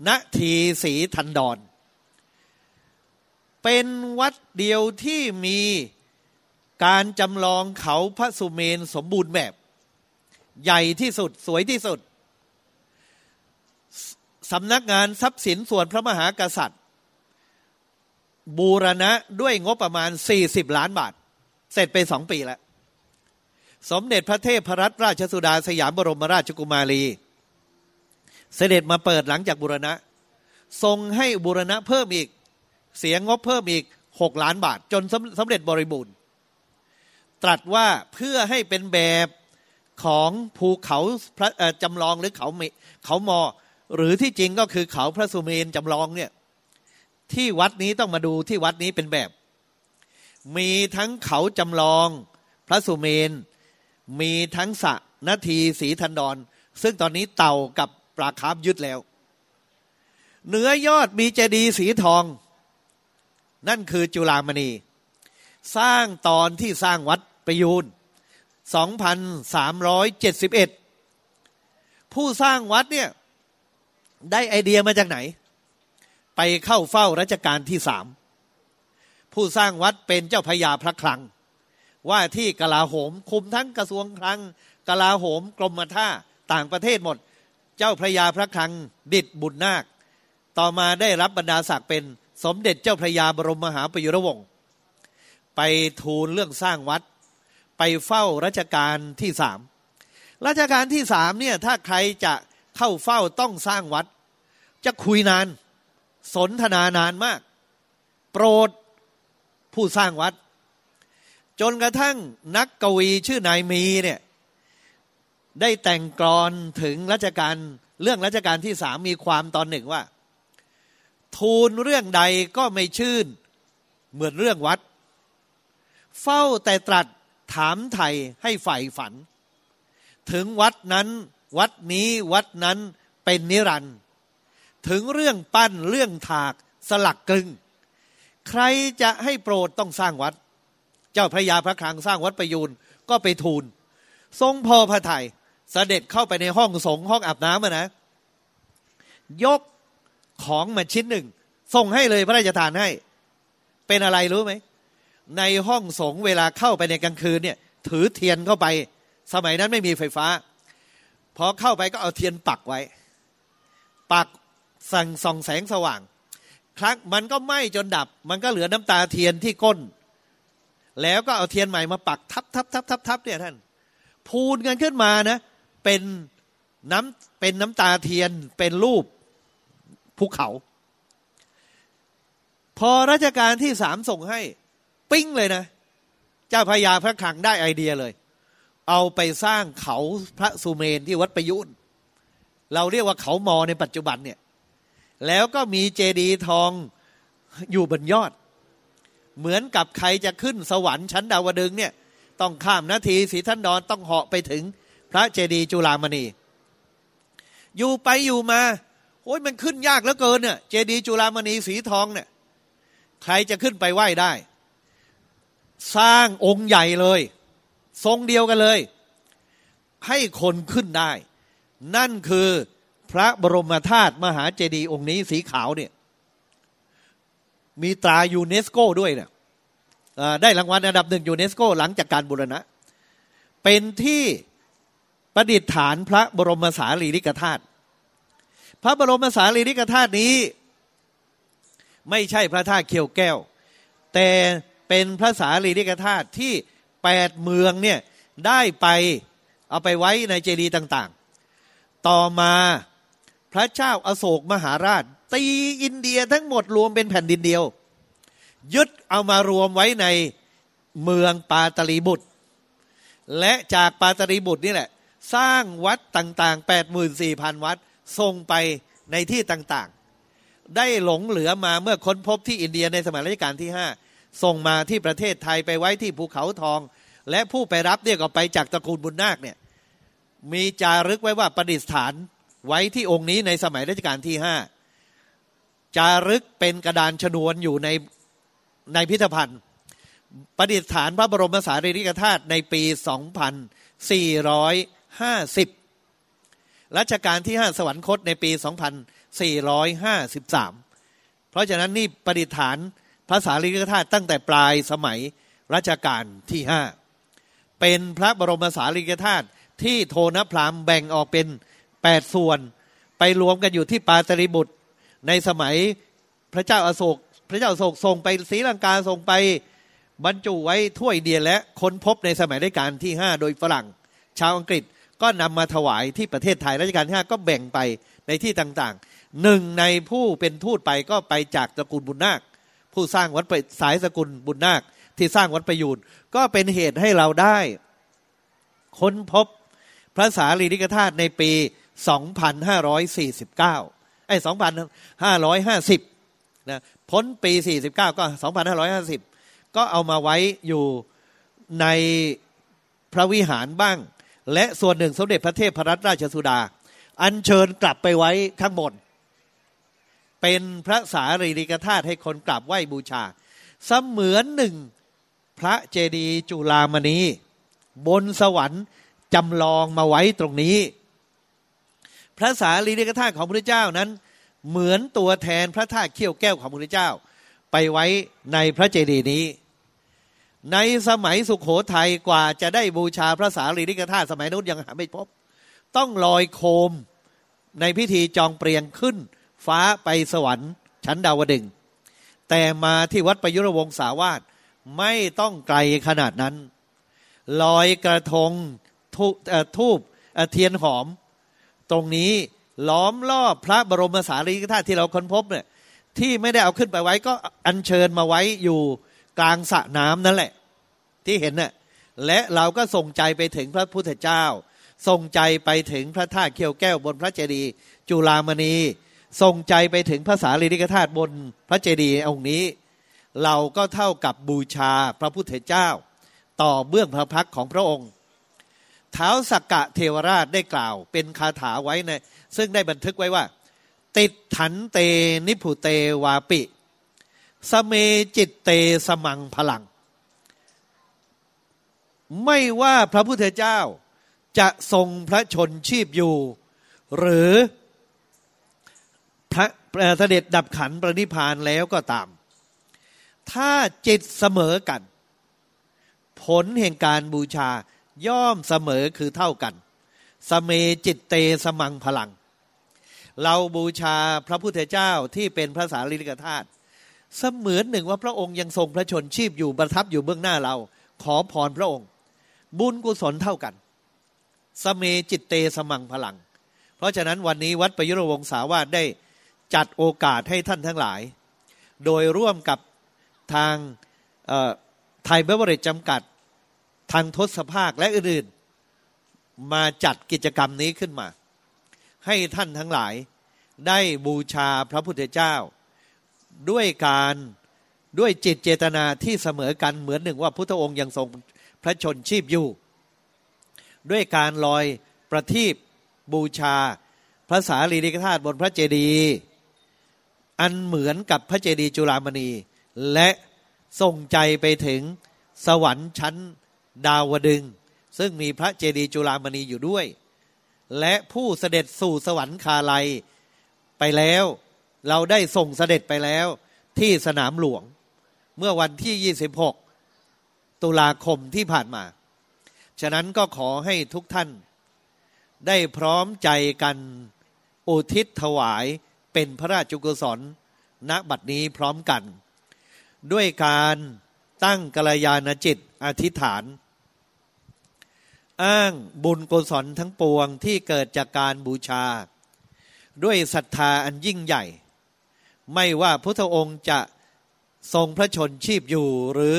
ณทีสีทันดอน เป็นวัดเดียวที่มีการจำลองเขาพระสุเมนสมบูรณ์แบบ ใหญ่ที่สุดสวยที่สุด สำนักงานทรัพย์สินส่วนพระมหากษัตริย์ บูรณะด้วยงบประมาณ 40 ล้านบาท เสร็จไปสองปีแล้ว สมเด็จพระเทพรัตนราชสุดาสยามบรมราชกุมารี เสด็จมาเปิดหลังจากบุรณะ ทรงให้บุรณะเพิ่มอีก เสียงงบเพิ่มอีกหกล้านบาท จนสำเร็จบริบูรณ์ ตรัสว่าเพื่อให้เป็นแบบของภูเขาพระจำลองหรือเขาเขามอ หรือที่จริงก็คือเขาพระสุเมนจำลองเนี่ยที่วัดนี้ต้องมาดูที่วัดนี้เป็นแบบ มีทั้งเขาจำลองพระสุเมน มีทั้งสะนาทีสีทันดอนซึ่งตอนนี้เต่ากับปลาคาร์ฟยึดแล้ว เหนือยอดมีเจดีย์สีทอง นั่นคือจุฬามณี สร้างตอนที่สร้างวัดประยูน2,371 ผู้สร้างวัดเนี่ย ได้ไอเดียมาจากไหน ไปเข้าเฝ้ารัชกาลที่สามผู้สร้างวัดเป็นเจ้าพญาพระคลัง ว่าที่กลาโหมคุมทั้งกระทรวงคลังกลาโหมกรมท่าต่างประเทศหมด เจ้าพระยาพระคลังดิดบุญนาค ต่อมาได้รับบรรดาศักดิ์เป็นสมเด็จเจ้าพระยาบรมมหาปยุรวงศ์ไปทูลเรื่องสร้างวัด ไปเฝ้ารัชกาลที่สามรัชกาลที่สามเนี่ยถ้าใครจะ เข้าเฝ้าต้องสร้างวัด จะคุยนาน สนทนานานมาก โปรดผู้สร้างวัด จนกระทั่งนักกวีชื่อนายมีเนี่ยได้แต่งกรอนถึงรัชกาลเรื่องรัชกาลที่สามมีความตอนหนึ่งว่า ทูลเรื่องใดก็ไม่ชื่น เหมือนเรื่องวัด เฝ้าแต่ตรัสถามไทยให้ใฝ่ฝัน ถึงวัดนั้น วัดนี้วัดนั้นเป็นนิรันด์ถึงเรื่องปั้นเรื่องถากสลักกลึง ใครจะให้โปรดต้องสร้างวัด เจ้าพระยาพระคลังสร้างวัดประยูนก็ไปทูล ทรงพอพระทยัยเสด็จเข้าไปในห้องสงห้องอาบน้ำนะ ยกของมาชิ้นหนึ่ง ส่งให้เลยพระราชทานให้ เป็นอะไรรู้ไหม ในห้องสงเวลาเข้าไปในกลางคืนเนี่ย ถือเทียนเข้าไป สมัยนั้นไม่มีไฟฟ้า พอเข้าไปก็เอาเทียนปักไว้ ปักสั่งส่องแสงสว่าง ครั้งมันก็ไหม้จนดับ มันก็เหลือน้ำตาเทียนที่ก้น แล้วก็เอาเทียนใหม่มาปักทับทับทับทับทับเนี่ยท่าน พูนกันขึ้นมานะ เป็นน้ำเป็นน้ำตาเทียนเป็นรูปภูเขา พอรัชกาลที่สามส่งให้ ปิ้งเลยนะ เจ้าพญาพระขังได้ไอเดียเลย เอาไปสร้างเขาพระสุเมนที่วัดประยุนเราเรียกว่าเขามอในปัจจุบันเนี่ย แล้วก็มีเจดีย์ทองอยู่บนยอด เหมือนกับใครจะขึ้นสวรรค์ชั้นดาวดึงเนี่ย ต้องข้ามนาทีสีท่านดอนต้องเหาะไปถึงพระเจดีย์จุฬามณี อยู่ไปอยู่มาโอ้ยมันขึ้นยากเหลือเกินเนี่ยเจดีย์จุฬามณีสีทองเนี่ย ใครจะขึ้นไปไหว้ได้ สร้างองค์ใหญ่เลย ทรงเดียวกันเลย ให้คนขึ้นได้ นั่นคือพระบรมธาตุมหาเจดีย์องค์นี้สีขาวเนี่ย มีตรายูเนสโกด้วยเนี่ยได้รางวัลอันดับหนึ่งยูเนสโกหลังจากการบูรณะ เป็นที่ประดิษฐานพระบรมสารีริกธาตุพระบรมสารีริกธาตุนี้ ไม่ใช่พระธาตุเขียวแก้ว แต่เป็นพระสารีริกธาตุที่ แปดเมืองเนี่ยได้ไปเอาไปไว้ในเจดีย์ต่าง ๆ ต่อมาพระเจ้าอาโศกมหาราช ตีอินเดียทั้งหมดรวมเป็นแผ่นดินเดียว ยึดเอามารวมไว้ในเมืองปาตลีบุตร และจากปาตลีบุตรนี่แหละ สร้างวัดต่างๆ 84,000 วัดส่งไปในที่ต่างๆ ได้หลงเหลือมาเมื่อค้นพบที่อินเดียในสมัยรัชกาลที่ห้าส่งมาที่ประเทศไทยไปไว้ที่ภูเขาทอง และผู้ไปรับเนี่ยก็ไปจากตระกูลบุญนาคเนี่ยมีจารึกไว้ว่าประดิษฐานไว้ที่องค์นี้ในสมัยรัชกาลที่ห้าจารึกเป็นกระดานชนวนอยู่ในในพิพิธภัณฑ์ ประดิษฐานพระบรมสารีริกธาตุในปี 2400ห้าสิบรัชกาลที่ห้าสวรรคตในปีสองพันสี่ร้อยห้าสิบสามเพราะฉะนั้นนี่ประดิษฐานพระสารีริกธาตุตั้งแต่ปลายสมัยรัชกาลที่ห้า เป็นพระบรมสารีริกธาตุที่โทนพรามแบ่งออกเป็นแปดส่วน ไปรวมกันอยู่ที่ปาตริบุตร ในสมัยพระเจ้าอาโศก พระเจ้าอาโศกส่งไปศรีลังกาส่งไปบรรจุไว้ถ้วยเดียและค้นพบในสมัยรัชกาลที่ห้าโดยฝรั่ง ชาวอังกฤษก็นำมาถวายที่ประเทศไทยรัชกาลที่ห้าก็แบ่งไปในที่ต่างๆ หนึ่งในผู้เป็นทูตไปก็ไปจากตระกูลบุญนาค ผู้สร้างวัดสายสกุลบุญนาค ที่สร้างวัดประยูนก็เป็นเหตุให้เราได้ ค้นพบพระสารีริกธาตุในปี 2549ไอ้2,550นะพ้นปี 49 ก็ 2,550 ก็เอามาไว้อยู่ในพระวิหารบ้าง และส่วนหนึ่งสมเด็จพระเทพพรัตนราชสุดา อัญเชิญกลับไปไว้ข้างบน เป็นพระสารีริกธาตุให้คนกราบไหว้บูชา เสมือนหนึ่ง พระเจดีย์จุลามณีบนสวรรค์จำลองมาไว้ตรงนี้ พระสารีริกธาตุของพระเจ้านั้น เหมือนตัวแทนพระธาตุเขี้ยวแก้วของพระเจ้า ไปไว้ในพระเจดีย์นี้ ในสมัยสุขโขทัยกว่าจะได้บูชาพระสารีริกธาตุสมัยนู้นยังหาไม่พบ ต้องลอยโคมในพิธีจองเปรียงขึ้น ฟ้าไปสวรรค์ชั้นดาวดึงแต่มาที่วัดประยุรวงศาวาส ไม่ต้องไกลขนาดนั้น ลอยกระทงทูบเทียนหอม ตรงนี้ล้อมรอบพระบรมสารีริกธาตุที่เราค้นพบเนี่ยที่ไม่ได้เอาขึ้นไปไว้ก็อัญเชิญมาไว้อยู่กลางสระน้ำนั่นแหละ ที่เห็นน่ะและเราก็ส่งใจไปถึงพระพุทธเจ้า ส่งใจไปถึงพระธาตุเขียวแก้วบนพระเจดีย์จุลามณี ส่งใจไปถึงภาษาลีริกธาตุบนพระเจดีย์องค์นี้ เราก็เท่ากับบูชาพระพุทธเจ้า ต่อเบื้องพระพักของพระองค์เท้าสักกะเทวราชได้กล่าว เป็นคาถาไว้ในซึ่งได้บันทึกไว้ว่า ติดถันเตนิพุเตวาปิ สเมจิตเตสมัง ผะลัง ไม่ว่าพระพุทธเจ้าจะทรงพระชนชีพอยู่ หรือพระเสด็จดับขันธปรินิพพานแล้วก็ตาม ถ้าจิตเสมอกัน ผลแห่งการบูชาย่อมเสมอคือเท่ากัน สเมจิตเตสมัง ผะลัง เราบูชาพระพุทธเจ้าที่เป็นพระสารีริกธาตุเสมือนหนึ่งว่าพระองค์ยังทรงพระชนชีพอยู่ประทับอยู่เบื้องหน้าเรา ขอพรพระองค์ บุญกุศลเท่ากัน สเมจิตเตสมังพลัง เพราะฉะนั้นวันนี้วัดประยุรวงศาวาสได้จัดโอกาสให้ท่านทั้งหลาย โดยร่วมกับ ทางไทยเบเวอร์เรจจำกัด ทางทศภาคและอื่นๆ มาจัดกิจกรรมนี้ขึ้นมา ให้ท่านทั้งหลายได้บูชาพระพุทธเจ้า ด้วยการด้วยจิตเจตนาที่เสมอกันเหมือนหนึ่งว่าพุทธองค์ยังทรงพระชนชีพอยู่ ด้วยการลอยประทีปบูชาพระสารีริกธาตุบนพระเจดีย์อันเหมือนกับพระเจดีย์จุฬามณี และส่งใจไปถึงสวรรค์ชั้นดาวดึง ซึ่งมีพระเจดีย์จุฬามณีอยู่ด้วย และผู้เสด็จสู่สวรรค์คาลัยไปแล้ว เราได้ส่งเสด็จไปแล้วที่สนามหลวง เมื่อวันที่ 26 ตุลาคมที่ผ่านมา ฉะนั้นก็ขอให้ทุกท่าน ได้พร้อมใจกันอุทิศถวายเป็นพระราชกุศลณบัดนี้พร้อมกัน ด้วยการตั้งกัลยาณจิตอธิษฐาน อ้างบุญกุศลทั้งปวงที่เกิดจากการบูชา ด้วยศรัทธาอันยิ่งใหญ่ ไม่ว่าพุทธองค์จะทรงพระชนชีพอยู่หรือ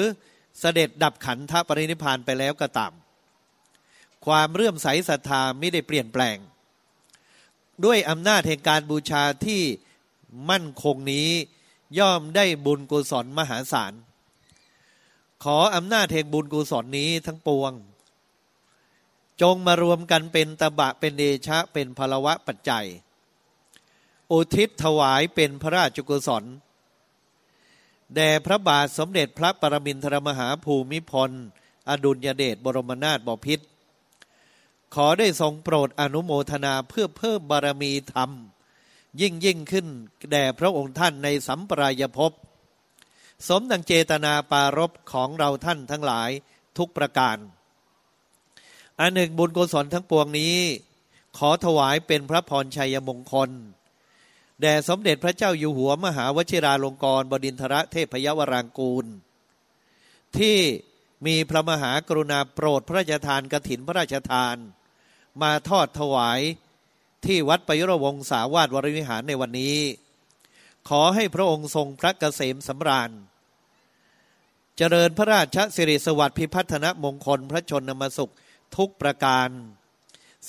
เสด็จดับขันธปรินิพานไปแล้วก็ตามความเรื่อมใสศรัทธาไม่ได้เปลี่ยนแปลง ด้วยอำนาจแห่งการบูชาที่มั่นคงนี้ ย่อมได้บุญกุศลมหาศาล ขออำนาจแห่งบุญกุศลนี้ทั้งปวง จงมารวมกันเป็นตบะเป็นเดชะเป็นพลวะปัจจัย อุทิศถวายเป็นพระราชกุศล แด่พระบาทสมเด็จพระปรมินทรมหาภูมิพล อดุลยเดชบรมนาถบพิตรขอได้ทรงโปรดอนุโมทนาเพื่อเพิ่มบารมีธรรม ยิ่งยิ่งขึ้นแด่พระองค์ท่านในสัมปรายภพสมดังเจตนาปารบของเราท่านทั้งหลายทุกประการ อันหนึ่งบุญกุศลทั้งปวงนี้ ขอถวายเป็นพระพรชัยมงคล แด่สมเด็จพระเจ้าอยู่หัวมหาวชิราลงกรบดินทรเทพยวรางกูล ที่มีพระมหากรุณาโปรดพระราชทานกระถินพระราชทาน มาทอดถวาย ที่วัดปยุรวงศาวาสวรวิหารในวันนี้ ขอให้พระองค์ทรงพระเกษมสำราญ เจริญพระราชสิริสวัสดิ์พิพัฒนมงคลพระชนนมสุขทุกประการ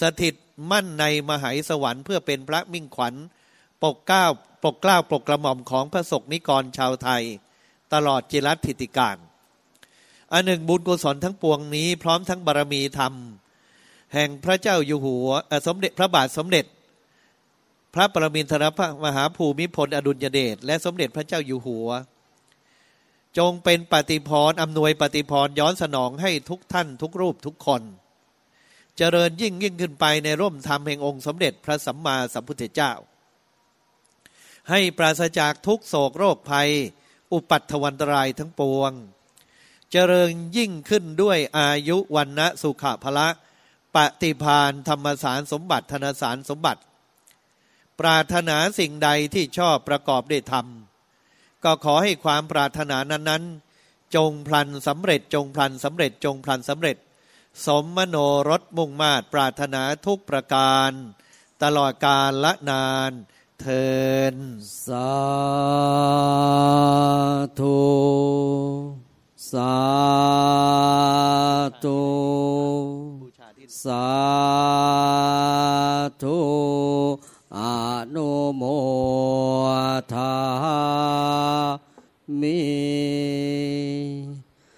สถิตมั่นในมหายสวรรค์เพื่อเป็นพระมิ่งขวัญปกเก้าปกเกล้าปกกระหม่อมของพระศกนิกรชาวไทย ตลอดจิรัติติการ อันหนึ่งบุญกุศลทั้งปวงนี้พร้อมทั้งบารมีธรรม แห่งพระเจ้าอยู่หัวสมเด็จพระบาทสมเด็จ พระประมินทรพมหาภูมิพลอดุลยเดชและสมเด็จพระเจ้าอยู่หัว จงเป็นปฏิพรอำนวยปฏิพรย้อนสนองให้ทุกท่านทุกรูปทุกคน เจริญยิ่งยิ่งขึ้นไปในร่มธรรมแห่งองค์สมเด็จพระสัมมาสัมพุทธเจ้า ให้ปราศจากทุกโศกโรคภัย อุปัตถวันตรายทั้งปวง เจริญยิ่งขึ้นด้วยอายุวันนะสุขภละ ปฏิพานธรรมสารสมบัติธนสารสมบัติ ปรารถนาสิ่งใดที่ชอบประกอบด้วยธรรมก็ขอให้ความปรารถนานั้นๆ จงพลันสำเร็จจงพลันสำเร็จจงพลันสำเร็จ สมมโนรสมุ่งมาตรปรารถนาทุกประการ ตลอดกาลละนานเทินสาธุสาธุ สาธุอนุโมทามิ